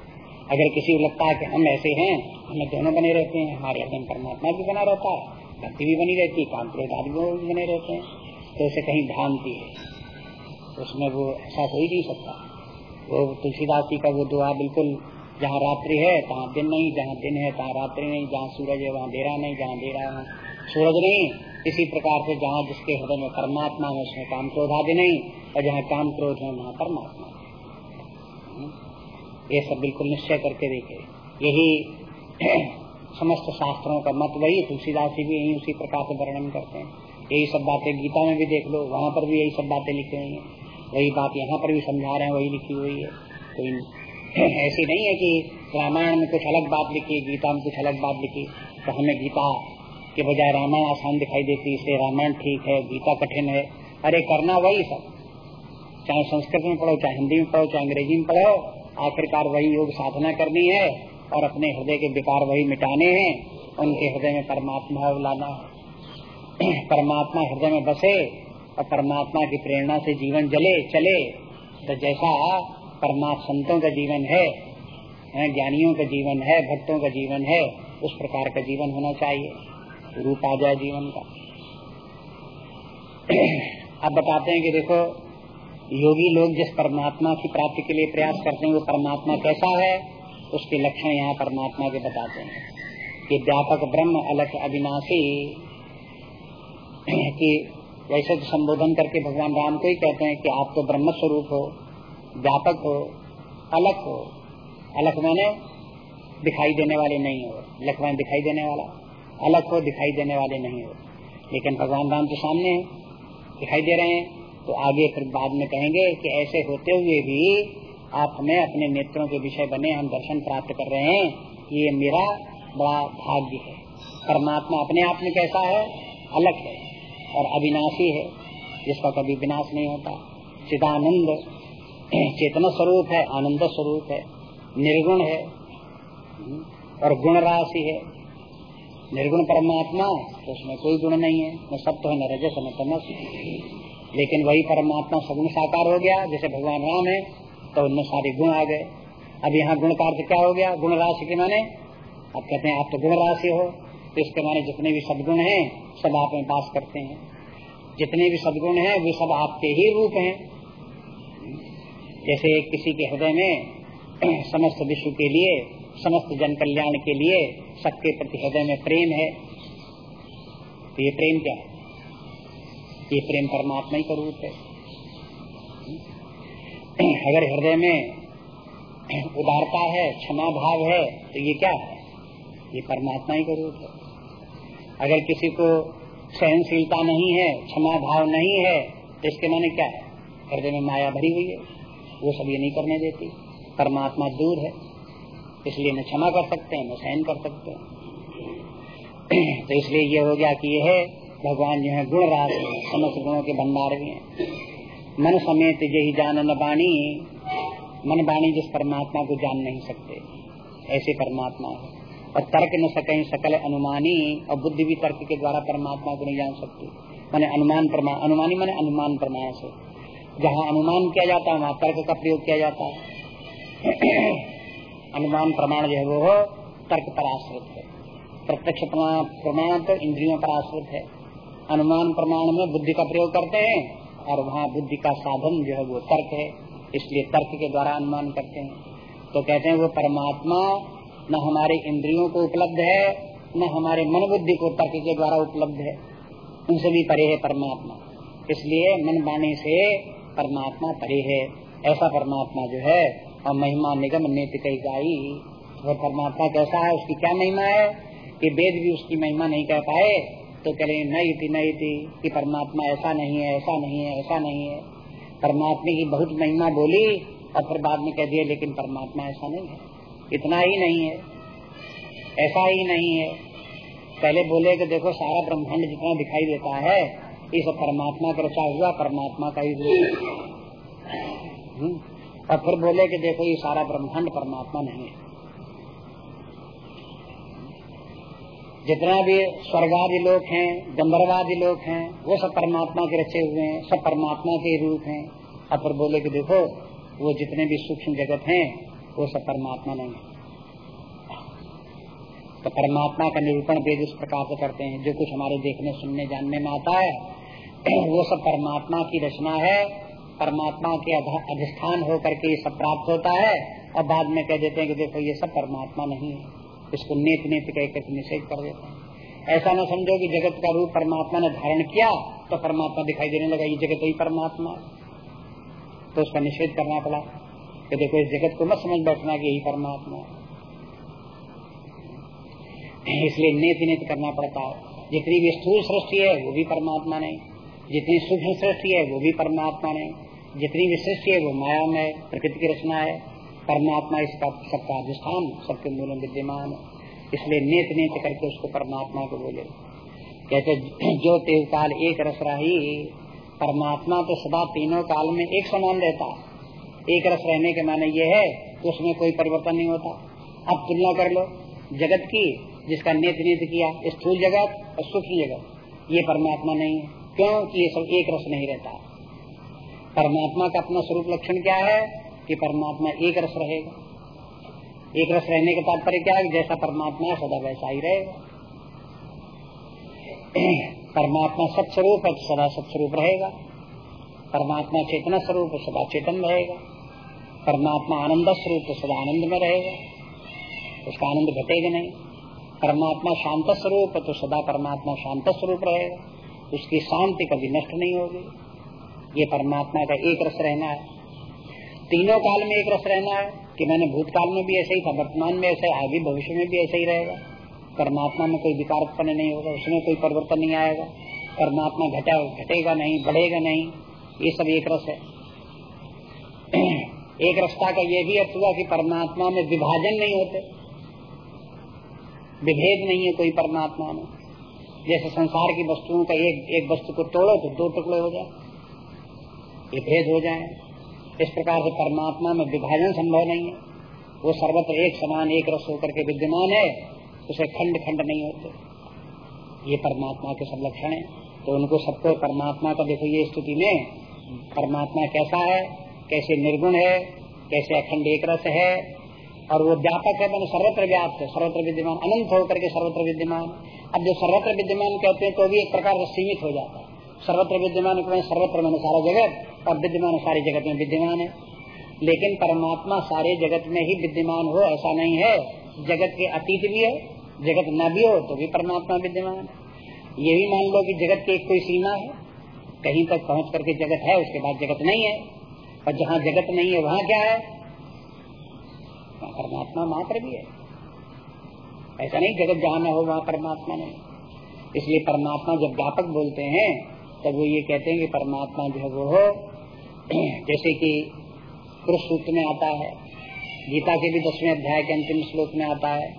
अगर किसी को लगता है कि हम ऐसे हैं, हमें दोनों बने रहते हैं, हमारे हृदय परमात्मा भी बना रहता है, भक्ति भी बनी रहती है, काम क्रोध आदि भी बने रहते हैं तो उसे कहीं भ्रांति है। उसमें वो ऐसा हो ही नहीं सकता। वो तुलसीदास जी का वो दुआ बिल्कुल, जहाँ रात्रि है, तहाँ दिन नहीं, जहाँ दिन है, तहाँ रात्रि नहीं, जहाँ सूरज है, वहाँ डेरा नहीं, जहाँ डेरा है सूरज नहीं, इसी प्रकार से जहाँ जिसके हृदय में परमात्मा है, उसमें काम क्रोध आदि नहीं, और जहाँ काम क्रोध है, वहाँ परमात्मा ये सब बिल्कुल निश्चय करके देखे यही समस्त शास्त्रों का मत वही, तुलसीदास भी यही उसी प्रकार से वर्णन करते हैं। यही सब बातें गीता में भी देख लो, वहाँ पर भी यही सब बातें लिखी हुई है। वही बात यहाँ पर भी समझा रहे हैं, वही लिखी हुई है। तो ऐसी नहीं है कि रामायण में कुछ अलग बात लिखी, गीता में कुछ अलग बात लिखी तो हमें गीता के बजाय रामायण आसान दिखाई देती, इसलिए रामायण ठीक है, गीता कठिन है। अरे करना वही सब। चाहे संस्कृत में पढ़ो, चाहे हिंदी में पढ़ो, चाहे अंग्रेज़ी में पढ़ो, आखिरकार वही योग साधना करनी है और अपने हृदय के विकार वही मिटाने हैं। उनके हृदय में परमात्मा लाना है। परमात्मा हृदय में बसे और परमात्मा की प्रेरणा से जीवन जले, चले। तो जैसा परमात्मा संतों का जीवन है, ज्ञानियों का जीवन है, भक्तों का जीवन है, उस प्रकार का जीवन होना चाहिए। रूप आ जाए जीवन का। अब बताते हैं कि देखो, योगी लोग जिस परमात्मा की प्राप्ति के लिए प्रयास करते हैं, वो परमात्मा कैसा है, उसके लक्षण यहाँ परमात्मा के बताते हैं। कि व्यापक ब्रह्म अलग अविनाशी, कि वैसे तो संबोधन करके भगवान राम को ही कहते हैं कि आप तो ब्रह्म स्वरूप हो, व्यापक हो अलग हो। अलग मैंने दिखाई देने वाले नहीं हो लख दिखाई देने वाला अलग हो दिखाई देने वाले नहीं हो। लेकिन भगवान राम के सामने दिखाई दे रहे हैं। तो आगे फिर बाद में कहेंगे कि ऐसे होते हुए भी आप हमें अपने नेत्रों के विषय बने, हम दर्शन प्राप्त कर रहे हैं। ये मेरा बड़ा भाग्य है। परमात्मा अपने आप में कैसा है? अलग है और अविनाशी है, जिसका कभी विनाश नहीं होता। चिदानंद चेतना स्वरूप है, आनंद स्वरूप है, निर्गुण है और गुण राशि है। निर्गुण परमात्मा तो उसमें कोई गुण नहीं है। न सत्य है न रजस न तमस लेकिन वही परमात्मा सगुण साकार हो गया, जैसे भगवान राम है तो उनमें सारे गुण आ गए। अब यहाँ गुण का अर्थ क्या हो गया? गुण राशि के माने? अब कहते हैं, आप तो गुण राशि हो। तो इसके माने जितने भी सदगुण हैं, सब आप में पास करते हैं। जितने भी सदगुण हैं, वे सब आपके ही रूप हैं। जैसे किसी के हृदय में समस्त विश्व के लिए समस्त जन कल्याण के लिए सबके प्रति हृदय में प्रेम है। तो ये प्रेम क्या है? ये प्रेम परमात्मा ही का रूप है। अगर हृदय में उदारता है, क्षमा भाव है तो ये क्या है? ये परमात्मा ही का रूप है। अगर किसी को सहनशीलता नहीं है, क्षमा भाव नहीं है तो इसके माने क्या है? हृदय में माया भरी हुई है। वो सब ये नहीं करने देती। परमात्मा दूर है। इसलिए न क्षमा कर सकते हैं न सहन कर सकते। हैं तो इसलिए ये हो गया कि ये है, भगवान जो है गुण राज समस्त गुणों के भंडार भी हैं। मन समेत यही जान न बाणी, मन बाणी जिस परमात्मा को जान नहीं सकते, ऐसे परमात्मा है। और तर्क न सके सकल अनुमानी, और बुद्धि भी तर्क के द्वारा परमात्मा को नहीं जान सकती। मैंने अनुमान प्रमाण अनुमानी मैंने अनुमान प्रमाण से। जहाँ अनुमान किया जाता है, वहाँ तर्क का प्रयोग किया जाता है। अनुमान प्रमाण जो है वो तर्क पर आश्रित है। प्रत्यक्ष प्रमाण तो इंद्रियों पर आश्रित है। अनुमान प्रमाण में बुद्धि का प्रयोग करते हैं और वहाँ बुद्धि का साधन जो है वो तर्क है, इसलिए तर्क के द्वारा अनुमान करते हैं। तो कहते हैं वो परमात्मा न हमारे इंद्रियों को उपलब्ध है, न हमारे मन बुद्धि को तर्क के द्वारा उपलब्ध है। उनसे भी परे है परमात्मा। इसलिए मन वाणी से परमात्मा परे है। ऐसा परमात्मा जो है और महिमा निगम नेत कही गाई वो परमात्मा कैसा है, उसकी क्या महिमा है? कि वेद भी उसकी महिमा नहीं कह पाए तो कह रहे नई थी नई थी, कि परमात्मा ऐसा नहीं है, ऐसा नहीं है, ऐसा नहीं है। परमात्मा की बहुत महिमा बोली और फिर बाद में कह दिया, लेकिन परमात्मा ऐसा नहीं है, इतना ही नहीं है, ऐसा ही नहीं है। पहले बोले कि देखो, सारा ब्रह्मांड जितना दिखाई देता है इस परमात्मा का रचा हुआ, परमात्मा का ही रूप हम्म। और फिर बोले कि देखो ये सारा ब्रह्मांड परमात्मा नहीं है। जितना भी स्वर्गादि लोग हैं, गंधर्वादि लोग हैं, वो सब परमात्मा के रचे हुए हैं, सब परमात्मा के रूप हैं। अब फिर बोले कि देखो, वो जितने भी सूक्ष्म जगत हैं, वो सब परमात्मा नहीं है। तो परमात्मा का निरूपण वेद इस प्रकार से करते हैं, जो कुछ हमारे देखने, सुनने, जानने में आता है, वो सब परमात्मा की रचना है। परमात्मा के अधिष्ठान होकर के ये सब प्राप्त होता है, और बाद में कह देते हैं कि देखो, ये सब परमात्मा नहीं है। इसको नेत नेत कह निषेध कर देते हैं। ऐसा न समझो कि जगत का रूप परमात्मा ने धारण किया तो परमात्मा दिखाई देने लगा, ये जगत ही परमात्मा तो उसका निषेध करना पड़ा कि देखो, इस जगत को मत समझ बैठना कि यही परमात्मा इसलिए नेत नेत करना पड़ता है। जितनी भी स्थूल सृष्टि है, वो भी परमात्मा नहीं। जितनी सूक्ष्म सृष्टि है, वो भी परमात्मा ने। जितनी भी सृष्टि है, वो माया में प्रकृति की रचना है। परमात्मा इसका सबका अधिष्ठान, सबके मूल में विद्यमान है। इसलिए नेत नेत करके उसको परमात्मा को बोले। कहते, जो तेव काल एक रस रही, परमात्मा तो सदा तीनों काल में एक समान रहता। है एक रस रहने के माने ये है कि उसमें कोई परिवर्तन नहीं होता। अब तुलना कर लो, जगत की, जिसका नेत नेत किया, स्थूल जगत और सूक्ष्म जगत, ये परमात्मा नहीं है। क्यों कि ये सब एक रस नहीं रहता। परमात्मा का अपना स्वरूप लक्षण क्या है? कि परमात्मा एक रस रहेगा। एक रस रहने का तात्पर्य क्या है? जैसा परमात्मा है, सदा वैसा ही रहेगा। परमात्मा सत्स्वरूप है सदा सत्स्वरूप रहेगा। परमात्मा चेतना स्वरूप सदा चेतन रहेगा। परमात्मा आनंद स्वरूप तो सदा आनंद में रहेगा। उसका आनंद घटेगा नहीं। परमात्मा शांत स्वरूप तो सदा परमात्मा शांत स्वरूप रहेगा। उसकी शांति कभी नष्ट नहीं होगी। ये परमात्मा का एक रस रहना है। तीनों काल में एक रस रहना है कि मैंने भूतकाल में भी ऐसे ही था, वर्तमान में ऐसे आगे भविष्य में भी ऐसे ही रहेगा। परमात्मा में कोई विकार उत्पन्न नहीं होगा, उसमें कोई परिवर्तन नहीं आएगा। परमात्मा घटा, घटेगा नहीं, बढ़ेगा नहीं, ये सब एक रस है। एक रस्ता का ये भी अर्थ हुआ कि परमात्मा में विभाजन नहीं होते। विभेद नहीं है कोई परमात्मा में। जैसे संसार की वस्तुओं का एक एक वस्तु को तोड़ो तो दो टुकड़े हो जाए। ये भेद हो जाए। इस प्रकार से परमात्मा में विभाजन संभव नहीं है। वो सर्वत्र एक समान, एक रस होकर के विद्यमान है, उसे खंड खंड नहीं होते। ये परमात्मा के सब लक्षण है। तो उनको सबको परमात्मा का देखो ये स्थिति में, परमात्मा कैसा है, कैसे निर्गुण है, कैसे अखंड एक रस है, और वो व्यापक है, मैंने सर्वत्र व्याप्त है, सर्वत्र विद्यमान, अनंत होकर के सर्वत्र विद्यमान। अब जो सर्वत्र विद्यमान कहते हैं तो भी एक प्रकार से सीमित हो जाता है। सर्वत्र विद्यमान सर्वत्र मैंने सारा जगत और विद्यमान सारे जगत में विद्यमान है। लेकिन परमात्मा सारे जगत में ही विद्यमान हो, ऐसा नहीं है। जगत के अतीत भी है, जगत न भी हो तो भी परमात्मा विद्यमान ये भी मान लो कि जगत की एक कोई सीमा है। कहीं तक पहुँच करके जगत है, उसके बाद जगत नहीं है। और जहाँ जगत नहीं है, वहाँ क्या है? परमात्मा मात्र भी है। ऐसा नहीं जगत जहाँ न हो, वहाँ परमात्मा नहीं इसलिए परमात्मा जब व्यापक बोलते हैं, तब वो ये कहते हैं कि परमात्मा जो है वो हो। जैसे कि पुरुष सूत्र में आता है। गीता के भी दसवें अध्याय के अंतिम श्लोक में आता है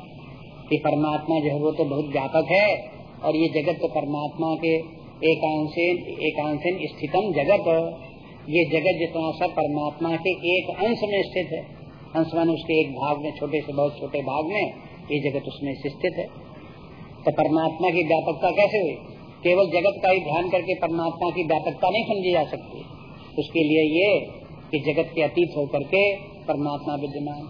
कि परमात्मा जो है वो तो बहुत व्यापक है, और ये जगत तो परमात्मा के एकांशन एकांशन स्थितम जगत। ये जगत जितना सा परमात्मा के एक अंश में स्थित है। अंश मान उसके एक भाग में, छोटे से, बहुत छोटे भाग में। ये जगत उसमें स्थित है। तो परमात्मा की व्यापकता कैसे हुई? केवल जगत का ही ध्यान करके परमात्मा की व्यापकता नहीं समझी जा सकती। उसके लिए ये कि जगत के अतीत होकर के परमात्मा विद्यमान।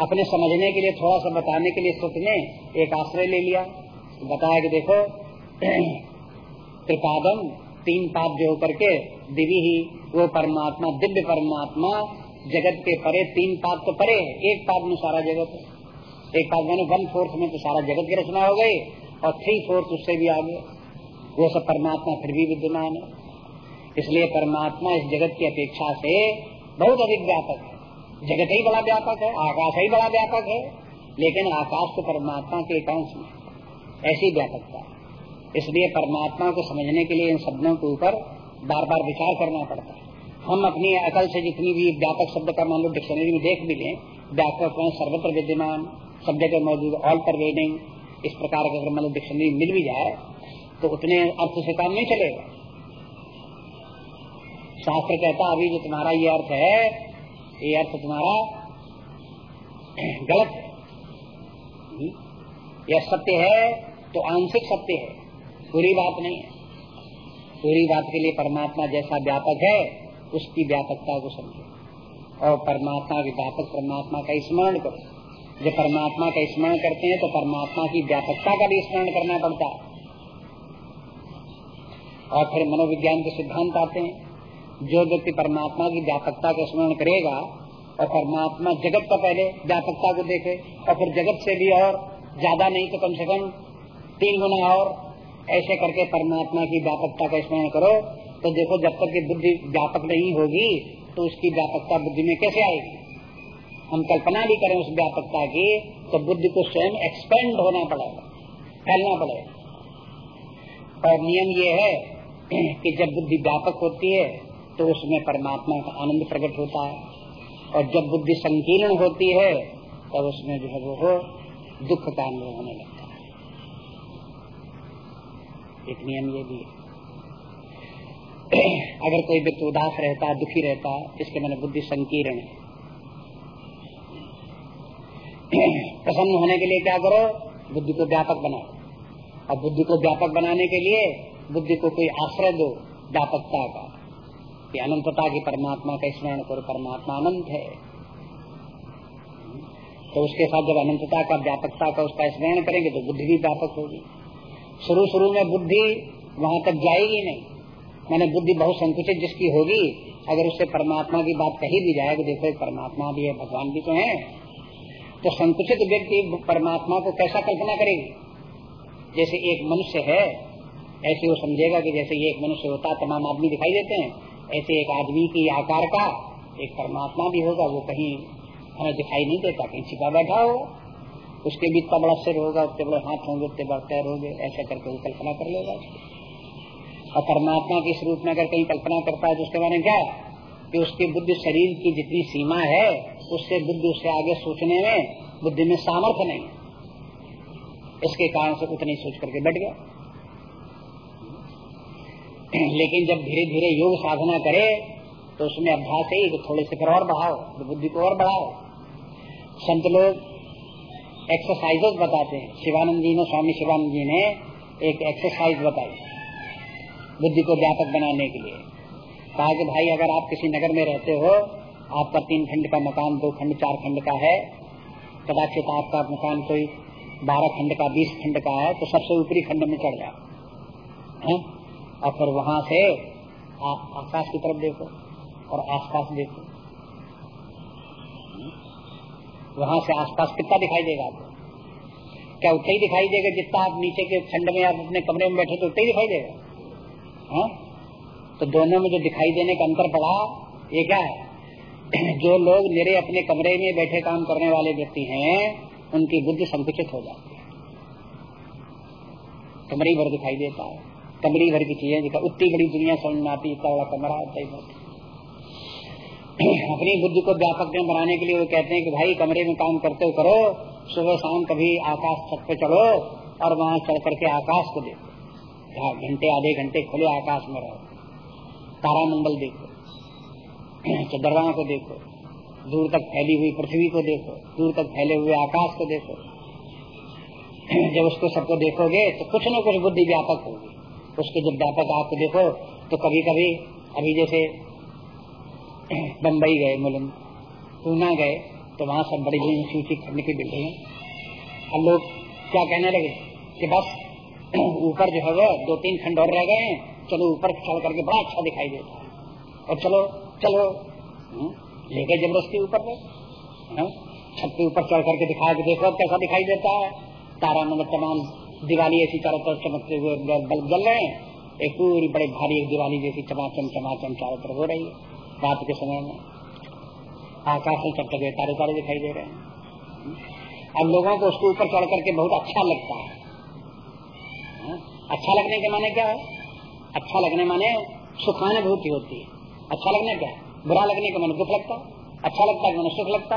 अपने समझने के लिए, थोड़ा सा बताने के लिए सुख ने, एक आश्रय ले लिया। बताया कि देखो, त्रिपादम, तीन पाप जो होकर के दिवी ही, वो परमात्मा, दिव्य परमात्मा, जगत के परे तीन पाप तो परे है। एक पाप में सारा जगत है। एक पाप मैंने वन फोर्थ में तो सारा जगत की रचना हो गई, और थ्री फोर्थ उससे भी आगे। वो सब परमात्मा फिर भी विद्यमान है। इसलिए परमात्मा इस जगत की अपेक्षा से बहुत अधिक व्यापक है। जगत ही बड़ा व्यापक है, आकाश ही बड़ा व्यापक है, लेकिन आकाश तो परमात्मा के एकांश में ऐसी व्यापकता है। इसलिए परमात्मा को समझने के लिए इन शब्दों के ऊपर बार बार विचार करना पड़ता है। हम अपनी अकल से जितनी भी व्यापक शब्द का मान लो डिक्शनरी में देख भी लें, व्यापक सर्वत्र विद्यमान। सब जगह मौजूद ऑल परवेडिंग इस प्रकार का अगर मतलब डिक्शनरी मिल भी जाए तो उतने अर्थ से काम नहीं चलेगा। शास्त्र कहता अभी जो तुम्हारा ये अर्थ है, ये अर्थ तुम्हारा गलत है। यह सत्य है तो आंशिक सत्य है पूरी बात नहीं है। पूरी बात के लिए परमात्मा जैसा व्यापक है, उसकी व्यापकता को समझो। और परमात्मा के व्यापक, परमात्मा का स्मरण करो। जब परमात्मा का स्मरण करते हैं तो परमात्मा की व्यापकता का भी स्मरण करना पड़ता है। और फिर मनोविज्ञान के सिद्धांत आते हैं। जो व्यक्ति परमात्मा की व्यापकता का स्मरण करेगा, और परमात्मा जगत का पहले व्यापकता को देखे, और फिर जगत से भी और ज़्यादा नहीं तो कम से कम तीन गुना और ऐसे करके परमात्मा की व्यापकता का स्मरण करो। तो देखो, जब तक की बुद्धि व्यापक नहीं होगी तो उसकी व्यापकता बुद्धि में कैसे आएगी? हम कल्पना भी करें उस व्यापकता की तो बुद्धि को स्वयं एक्सपेंड होना पड़ेगा, फैलना पड़ेगा। और नियम ये है कि जब बुद्धि व्यापक होती है तो उसमें परमात्मा का आनंद प्रकट होता है। और जब बुद्धि संकीर्ण होती है, तब उसमें जो है वो दुख का अनुभव होने लगता है। एक नियम ये भी है। अगर कोई व्यक्ति उदास रहता है दुखी रहता है इसके मैंने बुद्धि संकीर्ण है प्रसन्न होने के लिए क्या करो? बुद्धि को व्यापक बनाओ। और बुद्धि को व्यापक बनाने के लिए बुद्धि को कोई आश्रय दो व्यापकता का। कि अनंतता की परमात्मा का स्मरण करो, परमात्मा अनंत है। तो उसके साथ जब अनंतता का, व्यापकता का उसका स्मरण करेंगे तो बुद्धि भी व्यापक होगी। शुरू शुरू में बुद्धि वहाँ तक जाएगी नहीं। मैंने बुद्धि बहुत संकुचित जिसकी होगी, अगर उससे परमात्मा की बात कही भी जाए देखो परमात्मा भी है, भगवान भी तो है तो संकुचित व्यक्ति परमात्मा को कैसा कल्पना करेगी? जैसे एक मनुष्य है, ऐसे वो समझेगा कि जैसे ये एक मनुष्य होता तमाम आदमी दिखाई देते हैं। ऐसे एक आदमी की आकार का एक परमात्मा भी होगा, वो कहीं हमें दिखाई नहीं देता कहीं छिपा बैठा होगा। उसके भी इतना बड़ा सिर होगा उतने बड़े हाथ होंगे उतने बड़े पैर होंगे, ऐसा करके वो कल्पना कर लेगा। और परमात्मा के इस रूप में अगर कहीं कल्पना करता है तो उसके बारे में क्या कि उसकी बुद्धि शरीर की जितनी सीमा है, उससे बुद्धि उससे आगे सोचने में, बुद्धि में सामर्थ्य नहीं। इसके कारण से उतनी सोच करके बैठ गया। लेकिन जब धीरे धीरे योग साधना करे तो उसमें अभ्यास ही तो थोड़े से फिर और बढ़ाओ तो बुद्धि को और बढ़ाओ। संत लोग एक्सरसाइजेस बताते हैं। शिवानंद जी ने, स्वामी शिवानंद जी ने एक एक्सरसाइज बताई, बुद्धि को व्यापक बनाने के लिए। कहा कि भाई, अगर आप किसी नगर में रहते हो आपका तीन खंड का मकान, दो खंड, चार खंड का है, कदाचित आपका मकान कोई बारह खंड का, बीस खंड का है तो सबसे ऊपरी खंड में चढ़ जाओ। और फिर वहाँ से आप आकाश की तरफ़ देखो और आसपास देखो। वहाँ से आसपास कितना दिखाई देगा आपको? क्या उतना ही दिखाई देगा जितना आप नीचे के खंड में आप अपने कमरे में बैठे तो उतना ही दिखाई देगा? तो दोनों में जो दिखाई देने का अंतर पड़ा ये क्या है? जो लोग मेरे अपने कमरे में बैठे काम करने वाले व्यक्ति हैं, उनकी बुद्धि संकुचित हो जाती है। कमरे भर दिखाई देता है। कमरी भर की चीज़ें दिखा, उतनी बड़ी दुनिया समझ में आती इतना बड़ा कमरा आता ही अपनी बुद्धि को व्यापक में बनाने के लिए वो कहते हैं कि भाई, कमरे में काम करते हो करो, सुबह शाम कभी आकाश छत पे चढ़ो और वहाँ चढ़ करके आकाश को देखो। घंटे, आधे घंटे खुले आकाश में रहो। तारामंडल देखो। चंद्रमा को देखो। दूर तक फैली हुई पृथ्वी को देखो। दूर तक फैले हुए आकाश को देखो। जब उसको सबको देखोगे तो कुछ न कुछ बुद्धि व्यापक होगी। उसके जब व्यापक आप देखो तो कभी कभी अभी जैसे बम्बई गए मुलम पूना गए तो वहाँ सब बड़ी बड़ी ऊँची ऊँची की बिल्डिंग अब लोग क्या कहने लगे कि बस, ऊपर जो है वो दो तीन खंड और रह गए चलो ऊपर चढ़ करके बड़ा अच्छा दिखाई देता है। और चलो चलो। हम्म, लेके ज़बरदस्ती ऊपर हाँ, छत के ऊपर चढ़ करके दिखा के देखो कैसा दिखाई देता है। तारा मतलब तमाम दिवाली ऐसी चारों तरफ़ चमकते हुए बल्ब जल रहे हैं। एक पूरी बड़े भारी एक दिवाली जैसी चमाचम चमाचम चारों तरफ़ हो रही है रात के समय में। आकाश में चटके तारे तारे दिखाई दे रहे हैं। अब लोगों को उसके ऊपर चढ़ करके बहुत अच्छा लगता है। हाँ? अच्छा लगने के माने क्या है? अच्छा लगने माने सुखानुभूति होती है। अच्छा लगने क्या? बुरा लगने के माने दुख लगता है। अच्छा लगता है मैंने सुख लगता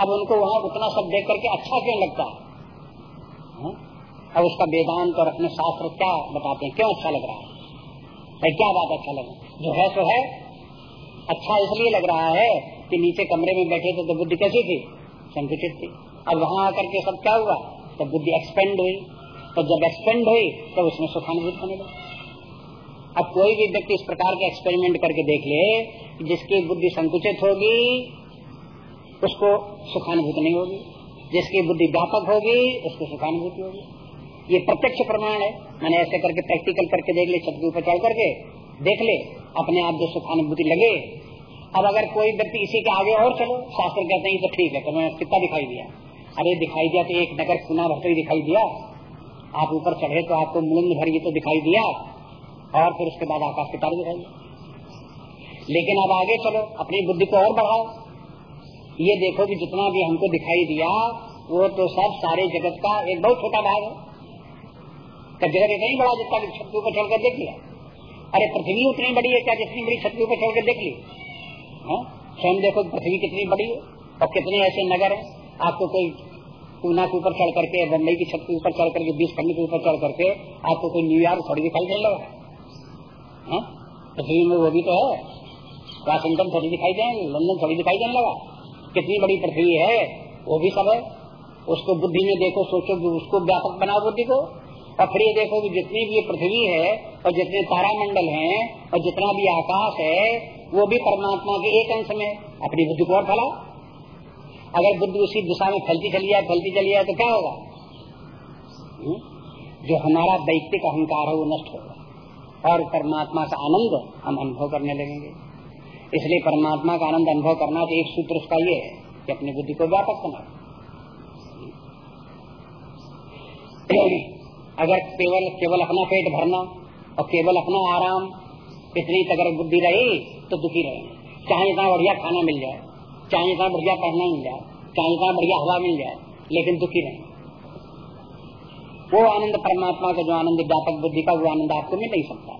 अब उनको वहाँ उतना सब देख करके अच्छा क्यों लगता है? हाँ? अब उसका वेदांत और अपने शास्त्र क्या बताते हैं? क्यों अच्छा लग रहा है? भाई क्या बात अच्छा लगा जो है, सो है। अच्छा इसलिए लग रहा है कि नीचे कमरे में बैठे थे तो बुद्धि कैसी थी? संकुचित थी। अब वहाँ आकर के सब क्या हुआ? तो बुद्धि एक्सपेंड हुई। तो जब एक्सपेंड हुई तो उसमें सुखानुभूत होने लगा। अब कोई भी व्यक्ति इस प्रकार के एक्सपेरिमेंट करके देख ले, जिसकी बुद्धि संकुचित होगी, उसको सुखानुभूति नहीं होगी। जिसकी बुद्धि व्यापक होगी, उसको सुखानुभूति होगी। ये प्रत्यक्ष प्रमाण है। मैंने ऐसे करके प्रैक्टिकल करके देख ले छत के ऊपर चढ़ करके देख ले, अपने आप जो सुखानुभूति लगे। अब अगर कोई व्यक्ति इसी के आगे और चलो, शास्त्र कहते हैं तो ठीक है तो मैं कितना दिखाई दिया? अरे दिखाई दिया तो एक नगर खुना भर ही दिखाई दिया। आप ऊपर चढ़े तो आपको मुलंद भर ये तो दिखाई दिया। और फिर उसके बाद आकाश के तारे दिखाई। लेकिन अब आगे चलो, अपनी बुद्धि को और बढ़ाओ। ये देखो कि जितना भी हमको दिखाई दिया, वो तो सब सारे जगत का एक बहुत छोटा भाग है। जगत इतना ही बड़ा जितना छत के ऊपर देख लिया। अरे पृथ्वी उतनी बड़ी है क्या जितनी बड़ी छत के ऊपर चढ़कर देख ली? हाँ? स्वयं देखो पृथ्वी कितनी बड़ी है और कितने ऐसे नगर है। आपको कोई पूना के ऊपर चढ़ करके बम्बई की छत के ऊपर चढ़ करके बीस खंड के ऊपर चढ़ करके, आपको कोई न्यूयॉर्क थोड़ी दिखाई देने लगा पृथ्वी में वो भी तो है। वाशिंगटन थोड़ी दिखाई देंगे लंदन थोड़ी दिखाई देने लगा। कितनी बड़ी पृथ्वी है, वो भी सब है। उसको बुद्धि में देखो, सोचो उसको व्यापक बनाओ बुद्धि को। और फिर ये देखो कि जितनी भी पृथ्वी है, और जितने तारामंडल हैं, और जितना भी आकाश है, वो भी परमात्मा के एक अंश में। अपनी बुद्धि को और फैला अगर बुद्धि उसी दिशा में फैलती चली जाए, फैलती चली जाए तो क्या होगा? हम्म? जो हमारा दैतिक अहंकार है, वो नष्ट होगा। और परमात्मा का आनंद हम अनुभव करने लगेंगे। इसलिए परमात्मा का आनंद अनुभव करना तो एक सूत्र उसका ये है कि अपनी बुद्धि को व्यापक बनाओ अगर केवल केवल अपना पेट भरना और केवल अपना आराम, इतनी अगर बुद्धि रही तो दुखी रहे। चाहे इतना बढ़िया खाना मिल जाए, चाहे इतना बढ़िया पढ़ना मिल जाए, चाहे इतना बढ़िया हवा मिल जाए, लेकिन दुखी रहे। वो आनंद परमात्मा का, जो आनंद व्यापक बुद्धि का, वो आनंद आपको मिल नहीं सकता।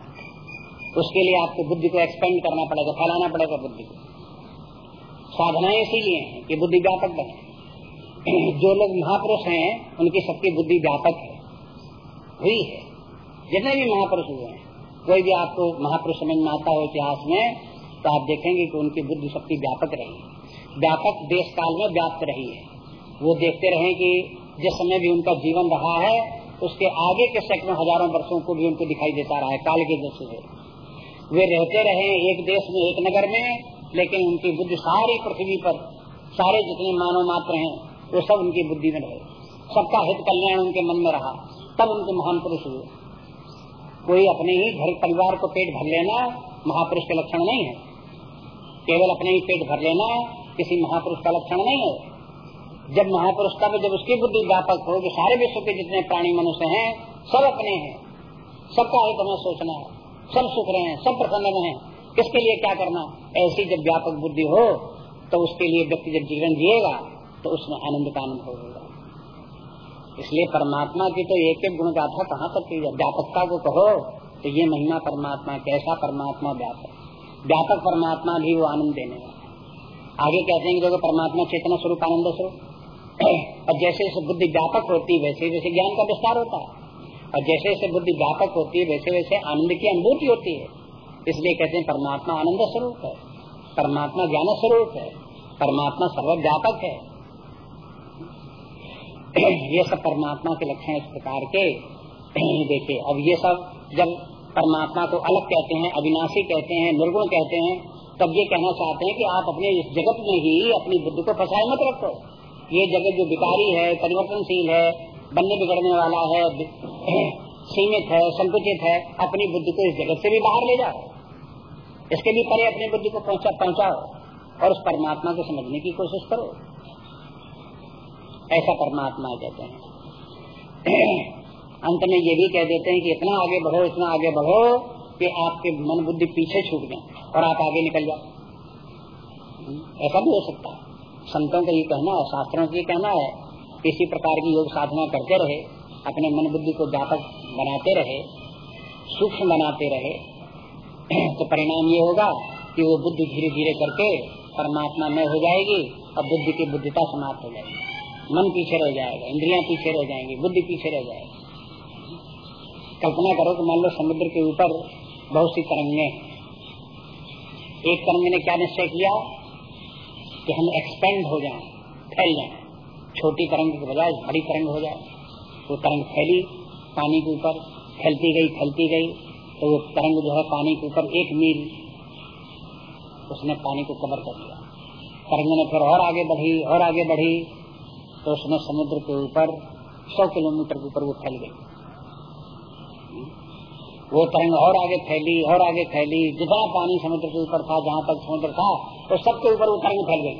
उसके लिए आपको बुद्धि को एक्सपेंड करना पड़ेगा, फैलाना पड़ेगा बुद्धि को। साधनाएँ इसीलिए हैं कि बुद्धि व्यापक बने। जो लोग महापुरुष हैं, उनकी सबकी बुद्धि व्यापक है। हुई है। जितने भी महापुरुष हुए हैं, कोई भी आपको महापुरुष समझ में आता हो इतिहास में तो आप देखेंगे कि उनकी बुद्धि शक्ति व्यापक रही है। व्यापक देश काल में व्याप्त रही है। वो देखते रहे कि जिस समय भी उनका जीवन रहा है उसके आगे के सैकड़ों हज़ारों वर्षों को भी उनको दिखाई देता रहा है, काल के दृष्टि से। वे रहते रहे एक देश में, एक नगर में, लेकिन उनकी बुद्धि सारी पृथ्वी पर, सारे जितने मानव मात्र हैं, वो सब उनकी बुद्धि में रहे। सबका हित कल्याण उनके मन में रहा। तब उनके महान पुरुष हुए। कोई अपने ही घर परिवार को पेट भर लेना महापुरुष के लक्षण नहीं है। केवल अपने ही पेट भर लेना किसी महापुरुष का लक्षण नहीं है। जब महापुरुष तब जब उसकी बुद्धि व्यापक हो कि सारे विश्व के जितने प्राणी मनुष्य हैं, सब अपने हैं। सबका हित हमें सोचना है। सब सुख रहे हैं, सब प्रसन्न रहे किसके लिए क्या करना? ऐसी जब व्यापक बुद्धि हो तो उसके लिए व्यक्ति जब जीवन जिएगा तो उसमें आनंद का अनुभव होगा। इसलिए परमात्मा की तो एक एक गुण गाथा कहाँ तक की व्यापकता को कहो तो ये महिमा परमात्मा, कैसा परमात्मा व्यापक। व्यापक परमात्मा भी वो आनंद देने वाला आगे कहते हैं कि परमात्मा चेतना स्वरूप आनंद स्वरूप और जैसे जैसे बुद्धि व्यापक होती है, वैसे वैसे ज्ञान का विस्तार होता है। और जैसे जैसे बुद्धि व्यापक होती है, वैसे वैसे आनंद की अनुभूति होती है। इसलिए कहते हैं परमात्मा आनंद स्वरूप है। परमात्मा ज्ञान स्वरूप है। परमात्मा सर्वव्यापक है। ये सब परमात्मा के लक्षण इस प्रकार के। देखिए, अब ये सब जब परमात्मा को अलग कहते हैं, अविनाशी कहते हैं, निर्गुण कहते हैं, तब ये कहना चाहते हैं कि आप अपने इस जगत में ही अपनी बुद्धि को फंसाए मत रखो। ये जगत जो विकारी है, परिवर्तनशील है, बनने बिगड़ने वाला है, सीमित है, संकुचित है, अपनी बुद्धि को इस जगत से भी बाहर ले जाओ। इसके भी परे अपनी बुद्धि को पहुँचा, पहुंचाओ और उस परमात्मा को समझने की कोशिश करो। ऐसा परमात्मा कहते हैं। अंत में ये भी कह देते हैं कि इतना आगे बढ़ो, इतना आगे बढ़ो कि आपके मन बुद्धि पीछे छूट जाए और आप आगे निकल जाओ। ऐसा भी हो सकता है। संतों का ये कहना है शास्त्रों का ये कहना है इसी प्रकार की योग साधना करते रहे, अपने मन बुद्धि को व्यापक बनाते रहे, सूक्ष्म बनाते रहे तो परिणाम ये होगा कि वो बुद्धि धीरे धीरे करके परमात्मा में हो जाएगी और बुद्धि की बुद्धिता समाप्त हो जाएगी। मन पीछे रह जाएगा, इंद्रियाँ पीछे रह जाएँगी, बुद्धि पीछे रह जाएगी। कल्पना करो कि मान लो समुद्र के ऊपर बहुत सी तरंगे, एक तरंग ने क्या निश्चय किया? कि हम एक्सपेंड हो जाएँ, फैल जाएँ, छोटी तरंग के बजाय बड़ी तरंग हो जाए। वो तरंग फैली पानी के ऊपर फैलती गई फैलती गई तो वो तरंग जो है पानी के ऊपर एक मील उसने पानी को कवर कर लिया तरंग ने फिर और आगे बढ़ी और आगे बढ़ी तो उसने समुद्र के ऊपर सौ किलोमीटर के ऊपर वो फैल गई। वो तरंग और आगे फैली, और आगे फैली जितना पानी समुद्र के ऊपर था, जहाँ तक समुद्र था तो सबके ऊपर वो तरंग फैल गई।